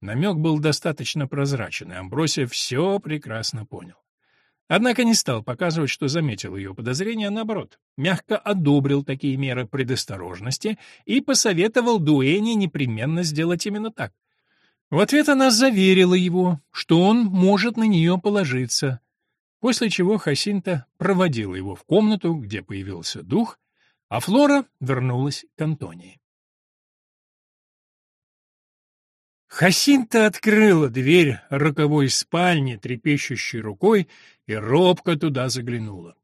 Намек был достаточно прозрачен, и Амбросия все прекрасно понял. Однако не стал показывать, что заметил ее подозрения, наоборот, мягко одобрил такие меры предосторожности и посоветовал Дуэне непременно сделать именно так. В ответ она заверила его, что он может на нее положиться, после чего Хасинта проводила его в комнату, где появился дух, а Флора вернулась к Антонии. Хасинта открыла дверь роковой спальни трепещущей рукой и робко туда заглянула.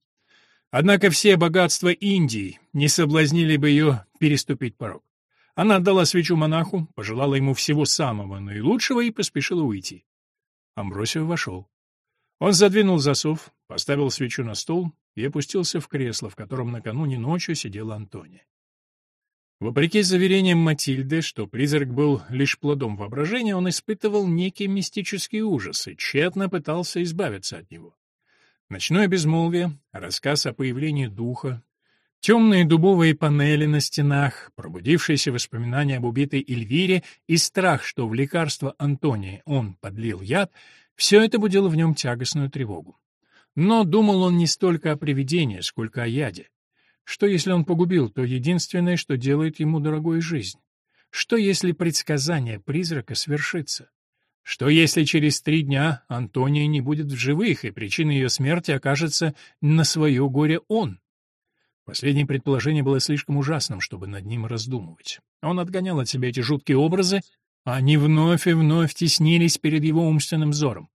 Однако все богатства Индии не соблазнили бы ее переступить порог. Она отдала свечу монаху, пожелала ему всего самого наилучшего и поспешила уйти. Амбросио вошел. Он задвинул засов, поставил свечу на стол и опустился в кресло, в котором накануне ночью сидела Антония. Вопреки заверениям Матильды, что призрак был лишь плодом воображения, он испытывал некий мистический ужас и тщетно пытался избавиться от него. Ночное безмолвие, рассказ о появлении духа, Темные дубовые панели на стенах, пробудившиеся воспоминания об убитой Эльвире и страх, что в лекарство Антонии он подлил яд, все это будило в нем тягостную тревогу. Но думал он не столько о привидении, сколько о яде. Что, если он погубил то единственное, что делает ему дорогой жизнь? Что, если предсказание призрака свершится? Что, если через три дня Антония не будет в живых, и причиной ее смерти окажется на свое горе он? Последнее предположение было слишком ужасным, чтобы над ним раздумывать. Он отгонял от себя эти жуткие образы, а они вновь и вновь теснились перед его умственным взором.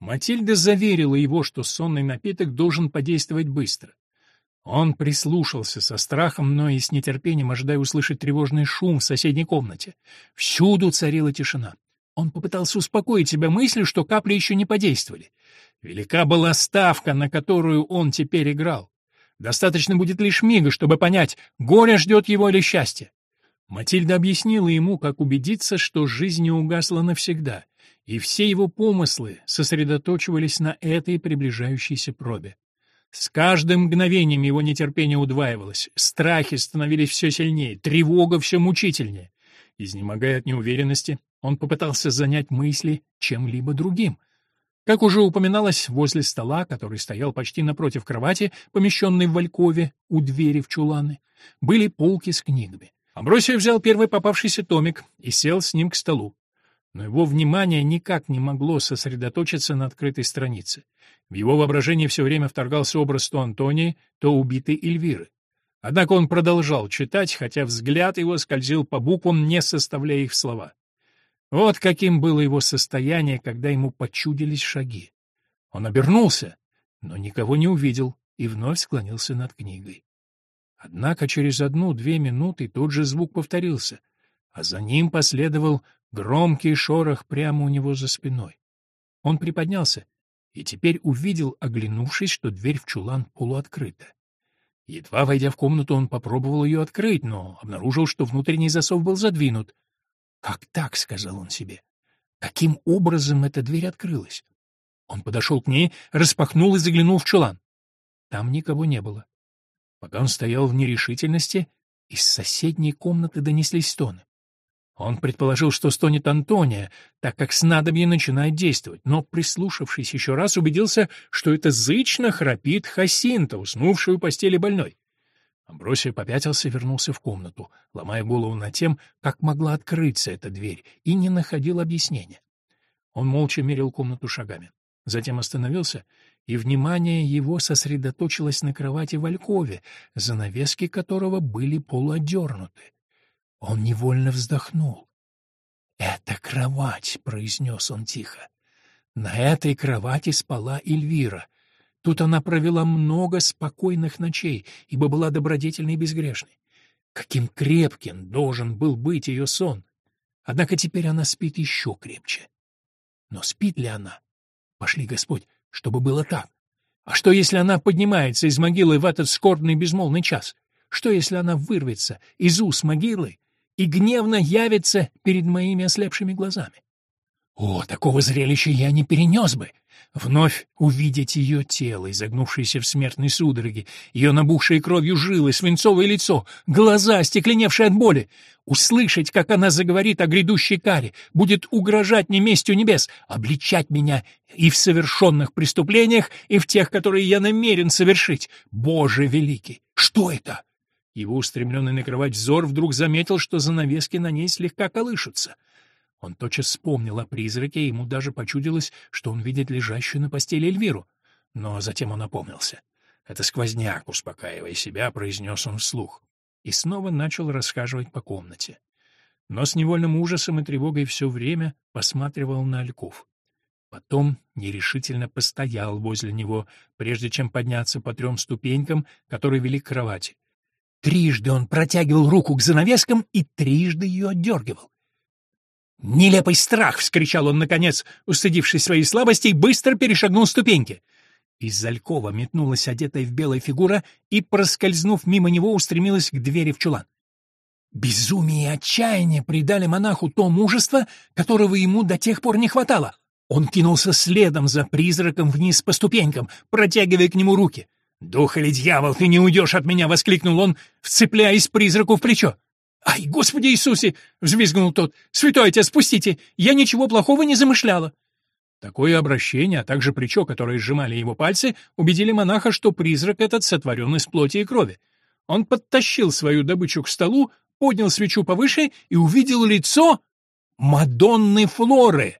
Матильда заверила его, что сонный напиток должен подействовать быстро. Он прислушался со страхом, но и с нетерпением ожидая услышать тревожный шум в соседней комнате. Всюду царила тишина. Он попытался успокоить себя мыслью, что капли еще не подействовали. Велика была ставка, на которую он теперь играл. Достаточно будет лишь мига, чтобы понять, горе ждет его или счастье. Матильда объяснила ему, как убедиться, что жизнь не угасла навсегда, и все его помыслы сосредоточивались на этой приближающейся пробе. С каждым мгновением его нетерпение удваивалось, страхи становились все сильнее, тревога все мучительнее. Изнемогая от неуверенности, он попытался занять мысли чем-либо другим. Как уже упоминалось, возле стола, который стоял почти напротив кровати, помещенной в Валькове, у двери в чуланы, были полки с книгами. Амбросия взял первый попавшийся томик и сел с ним к столу. Но его внимание никак не могло сосредоточиться на открытой странице. В его воображении все время вторгался образ то Антонии, то убитой Эльвиры. Однако он продолжал читать, хотя взгляд его скользил по буквам, не составляя их в слова. Вот каким было его состояние, когда ему почудились шаги. Он обернулся, но никого не увидел и вновь склонился над книгой. Однако через одну-две минуты тот же звук повторился, а за ним последовал громкий шорох прямо у него за спиной. Он приподнялся и теперь увидел, оглянувшись, что дверь в чулан полуоткрыта. Едва войдя в комнату, он попробовал ее открыть, но обнаружил, что внутренний засов был задвинут. «Как так?» — сказал он себе. «Каким образом эта дверь открылась?» Он подошел к ней, распахнул и заглянул в чулан. Там никого не было. Пока он стоял в нерешительности, из соседней комнаты донеслись стоны. Он предположил, что стонет Антония, так как снадобье начинает действовать, но, прислушавшись еще раз, убедился, что это зычно храпит Хасинта, уснувшую в постели больной. Амбросия попятился и вернулся в комнату, ломая голову над тем, как могла открыться эта дверь, и не находил объяснения. Он молча мерил комнату шагами. Затем остановился, и внимание его сосредоточилось на кровати в Алькове, занавески которого были полуодернуты. Он невольно вздохнул. «Это кровать», — произнес он тихо. «На этой кровати спала Эльвира. Тут она провела много спокойных ночей, ибо была добродетельной и безгрешной. Каким крепким должен был быть ее сон! Однако теперь она спит еще крепче. Но спит ли она? Пошли, Господь, чтобы было так. А что, если она поднимается из могилы в этот скорбный безмолвный час? Что, если она вырвется из ус могилы и гневно явится перед моими ослепшими глазами. О, такого зрелища я не перенес бы! Вновь увидеть ее тело, изогнувшееся в смертной судороге, ее набухшее кровью жилы, свинцовое лицо, глаза, стекленевшие от боли, услышать, как она заговорит о грядущей каре, будет угрожать мне местью небес, обличать меня и в совершенных преступлениях, и в тех, которые я намерен совершить. Боже великий! Что это? Его устремленный на кровать взор вдруг заметил, что занавески на ней слегка колышутся. Он тотчас вспомнил о призраке, и ему даже почудилось, что он видит лежащую на постели Эльвиру. Но затем он опомнился. «Это сквозняк», — успокаивая себя, произнес он вслух. И снова начал расхаживать по комнате. Но с невольным ужасом и тревогой все время посматривал на Альков. Потом нерешительно постоял возле него, прежде чем подняться по трем ступенькам, которые вели к кровати. Трижды он протягивал руку к занавескам и трижды ее отдергивал. «Нелепый страх!» — вскричал он, наконец, устыдившись своей слабости, и быстро перешагнул ступеньки. Из Залькова метнулась одетая в белая фигура и, проскользнув мимо него, устремилась к двери в чулан. Безумие и отчаяние придали монаху то мужество, которого ему до тех пор не хватало. Он кинулся следом за призраком вниз по ступенькам, протягивая к нему руки. «Дух или дьявол, ты не уйдешь от меня!» — воскликнул он, вцепляясь призраку в плечо. «Ай, Господи Иисусе!» — взвизгнул тот. «Святой отец, спустите! Я ничего плохого не замышляла!» Такое обращение, а также плечо, которое сжимали его пальцы, убедили монаха, что призрак этот сотворен из плоти и крови. Он подтащил свою добычу к столу, поднял свечу повыше и увидел лицо Мадонны Флоры.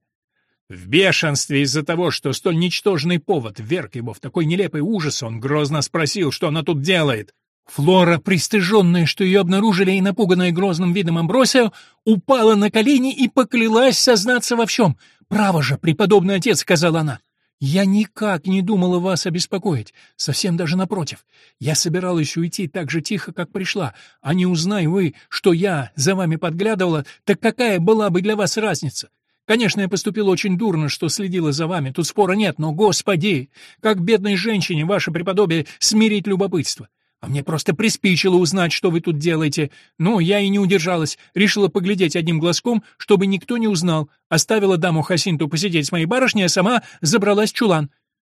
В бешенстве из-за того, что столь ничтожный повод вверг его в такой нелепый ужас, он грозно спросил, что она тут делает. Флора, пристыженная, что ее обнаружили и напуганная грозным видом Амбросио, упала на колени и поклялась сознаться во всем. «Право же, преподобный отец», — сказала она, — «я никак не думала вас обеспокоить, совсем даже напротив. Я собиралась уйти так же тихо, как пришла, а не узнай вы, что я за вами подглядывала, так какая была бы для вас разница? Конечно, я поступил очень дурно, что следила за вами, тут спора нет, но, господи, как бедной женщине, ваше преподобие, смирить любопытство. А мне просто приспичило узнать, что вы тут делаете. Ну, я и не удержалась, решила поглядеть одним глазком, чтобы никто не узнал. Оставила даму Хасинту посидеть с моей барышней, а сама забралась в чулан.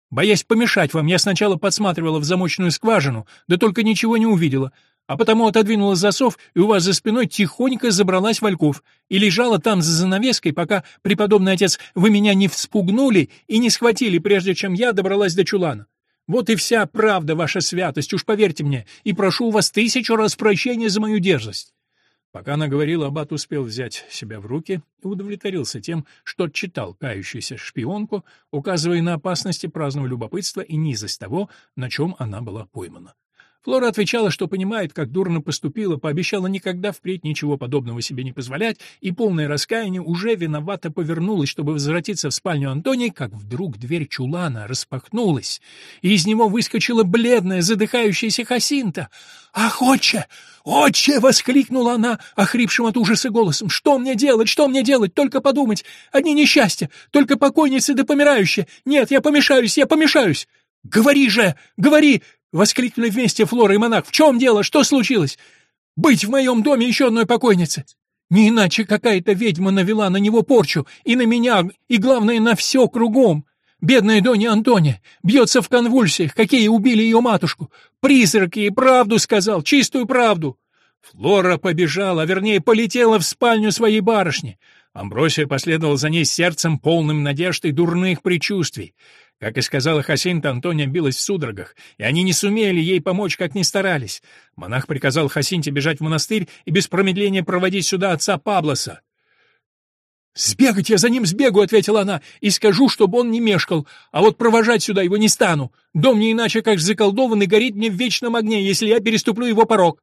Боясь помешать вам, я сначала подсматривала в замочную скважину, да только ничего не увидела, а потому отодвинула засов, и у вас за спиной тихонько забралась Вальков и лежала там за занавеской, пока, преподобный отец, вы меня не вспугнули и не схватили, прежде чем я добралась до чулана. Вот и вся правда, ваша святость, уж поверьте мне, и прошу у вас тысячу раз прощения за мою дерзость. Пока она говорила, Аббат успел взять себя в руки и удовлетворился тем, что читал кающуюся шпионку, указывая на опасности праздного любопытства и низость того, на чем она была поймана. Флора отвечала, что понимает, как дурно поступила, пообещала никогда впредь ничего подобного себе не позволять, и полное раскаяние уже виновато повернулась, чтобы возвратиться в спальню Антонии, как вдруг дверь чулана распахнулась, и из него выскочила бледная, задыхающаяся Хасинта. «Ах, отче! Отче!» — воскликнула она, охрипшим от ужаса голосом. «Что мне делать? Что мне делать? Только подумать! Одни несчастья! Только покойницы да помирающие! Нет, я помешаюсь, я помешаюсь!» «Говори же! Говори! — воскликнули вместе Флора и Монах. «В чем дело? Что случилось? Быть в моем доме еще одной покойницы! Не иначе какая-то ведьма навела на него порчу, и на меня, и, главное, на все кругом!» Бедная Доня Антония бьется в конвульсиях, какие убили ее матушку. Призрак ей правду сказал, чистую правду. Флора побежала, вернее полетела в спальню своей барышни. Амбросия последовал за ней сердцем, полным надежд и дурных предчувствий. Как и сказала Хасинта, Антония билась в судорогах, и они не сумели ей помочь, как ни старались. Монах приказал Хасинте бежать в монастырь и без промедления проводить сюда отца Паблоса. «Сбегать я за ним сбегу», — ответила она, — «и скажу, чтобы он не мешкал, а вот провожать сюда его не стану. Дом не иначе, как заколдованный, горит мне в вечном огне, если я переступлю его порог».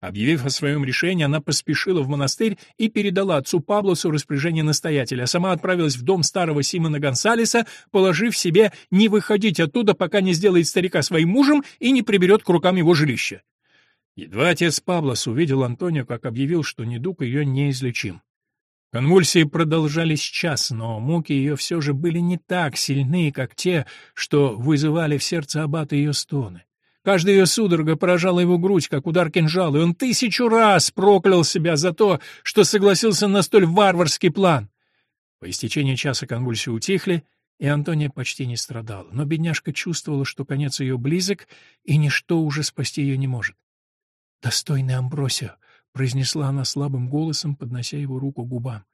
Объявив о своем решении, она поспешила в монастырь и передала отцу Паблосу распоряжение настоятеля, а сама отправилась в дом старого Симона Гонсалеса, положив себе не выходить оттуда, пока не сделает старика своим мужем и не приберет к рукам его жилище. Едва отец Паблос увидел Антонио, как объявил, что недуг ее неизлечим. Конвульсии продолжались час, но муки ее все же были не так сильны, как те, что вызывали в сердце аббата ее стоны. Каждая ее судорога поражала его грудь, как удар кинжала, и он тысячу раз проклял себя за то, что согласился на столь варварский план. По истечении часа конвульсии утихли, и Антония почти не страдала, но бедняжка чувствовала, что конец ее близок, и ничто уже спасти ее не может. «Достойный Амбросио», — произнесла она слабым голосом, поднося его руку к губам.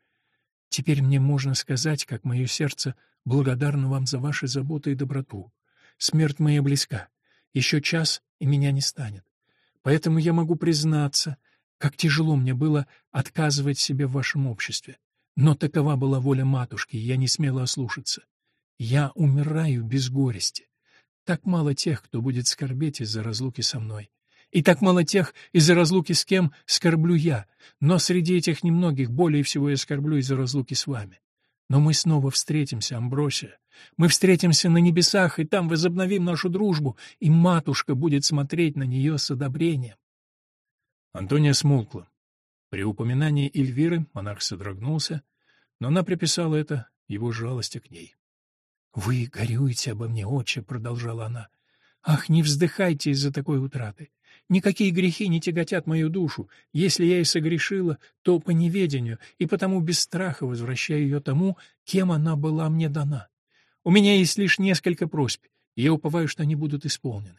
«Теперь мне можно сказать, как мое сердце благодарно вам за ваши заботы и доброту. Смерть моя близка. Еще час, и меня не станет. Поэтому я могу признаться, как тяжело мне было отказывать себе в вашем обществе. Но такова была воля матушки, и я не смела ослушаться. Я умираю без горести. Так мало тех, кто будет скорбеть из-за разлуки со мной. И так мало тех, из-за разлуки с кем скорблю я, но среди этих немногих более всего я скорблю из-за разлуки с вами. Но мы снова встретимся, Амбросия. Мы встретимся на небесах, и там возобновим нашу дружбу, и матушка будет смотреть на нее с одобрением. Антония смолкла. При упоминании Эльвиры монарх содрогнулся, но она приписала это его жалости к ней. — Вы горюете обо мне, отче, — продолжала она. — Ах, не вздыхайте из-за такой утраты. Никакие грехи не тяготят мою душу. Если я и согрешила, то по неведению, и потому без страха возвращаю ее тому, кем она была мне дана. У меня есть лишь несколько просьб, и я уповаю, что они будут исполнены.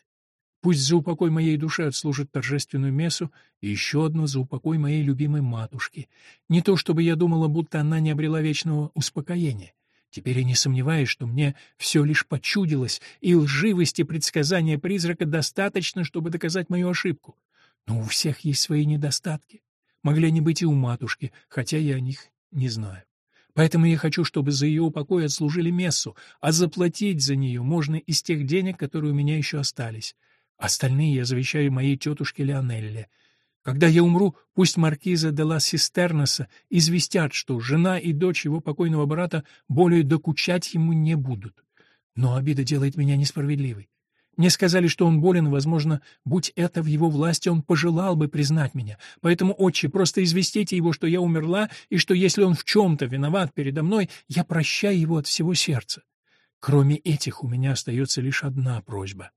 Пусть за упокой моей души отслужит торжественную мессу и еще одну за упокой моей любимой матушки. Не то чтобы я думала, будто она не обрела вечного успокоения. Теперь я не сомневаюсь, что мне все лишь почудилось, и лживости предсказания призрака достаточно, чтобы доказать мою ошибку. Но у всех есть свои недостатки. Могли они быть и у матушки, хотя я о них не знаю. Поэтому я хочу, чтобы за ее упокой отслужили мессу, а заплатить за нее можно из тех денег, которые у меня еще остались. Остальные я завещаю моей тетушке Леонелле. Когда я умру, пусть маркиза де ла Систернеса известят, что жена и дочь его покойного брата более докучать ему не будут. Но обида делает меня несправедливой. Мне сказали, что он болен, возможно, будь это в его власти, он пожелал бы признать меня. Поэтому, отче, просто известите его, что я умерла, и что если он в чем-то виноват передо мной, я прощаю его от всего сердца. Кроме этих у меня остается лишь одна просьба.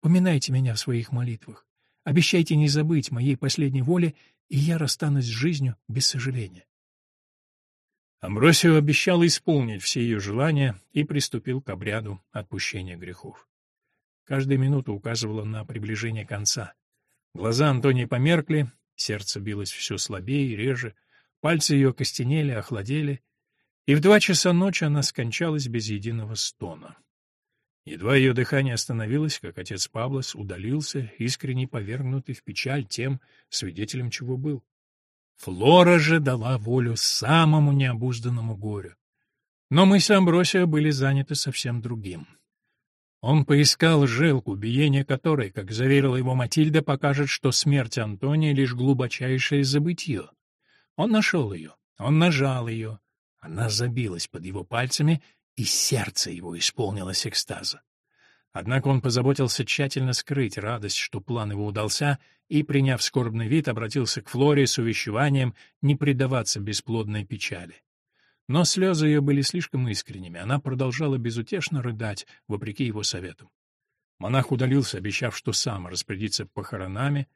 Поминайте меня в своих молитвах. Обещайте не забыть моей последней воли, и я расстанусь с жизнью без сожаления. Амбросио обещал исполнить все ее желания и приступил к обряду отпущения грехов. Каждая минута указывала на приближение конца. Глаза Антонии померкли, сердце билось все слабее и реже, пальцы ее костенели, охладели, и в два часа ночи она скончалась без единого стона. Едва ее дыхание остановилось, как отец Павлос удалился, искренне повергнутый в печаль тем, свидетелем чего был. Флора же дала волю самому необузданному горю. Но мы с Амбросио были заняты совсем другим. Он поискал жилку, биение которой, как заверила его Матильда, покажет, что смерть Антония — лишь глубочайшее забытье. Он нашел ее, он нажал ее, она забилась под его пальцами, и сердце его исполнилось экстаза. Однако он позаботился тщательно скрыть радость, что план его удался, и, приняв скорбный вид, обратился к Флоре с увещеванием не предаваться бесплодной печали. Но слезы ее были слишком искренними, она продолжала безутешно рыдать, вопреки его советам. Монах удалился, обещав, что сам распорядится похоронами,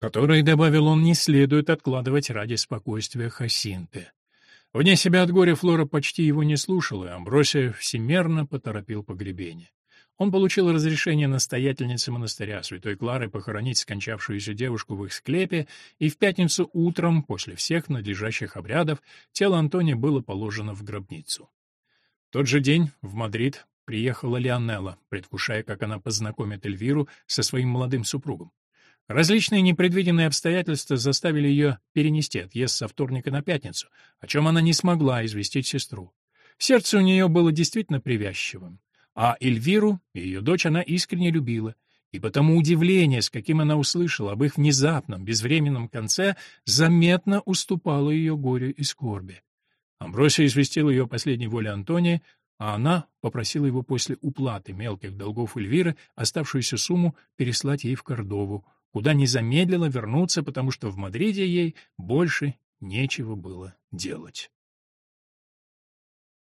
которые, добавил он, не следует откладывать ради спокойствия Хасинты. Вне себя от горя Флора почти его не слушала, и Амбросия всемерно поторопил погребение. Он получил разрешение настоятельницы монастыря Святой Клары похоронить скончавшуюся девушку в их склепе, и в пятницу утром, после всех надлежащих обрядов, тело Антония было положено в гробницу. В тот же день в Мадрид приехала Лионелла, предвкушая, как она познакомит Эльвиру со своим молодым супругом. Различные непредвиденные обстоятельства заставили ее перенести отъезд со вторника на пятницу, о чем она не смогла известить сестру. Сердце у нее было действительно привязчивым, а Эльвиру и ее дочь она искренне любила, и потому удивление, с каким она услышала об их внезапном, безвременном конце, заметно уступало ее горю и скорби. Амбросия известил ее последней воле Антония, а она попросила его после уплаты мелких долгов Эльвиры оставшуюся сумму переслать ей в Кордову, куда не замедлила вернуться, потому что в Мадриде ей больше нечего было делать.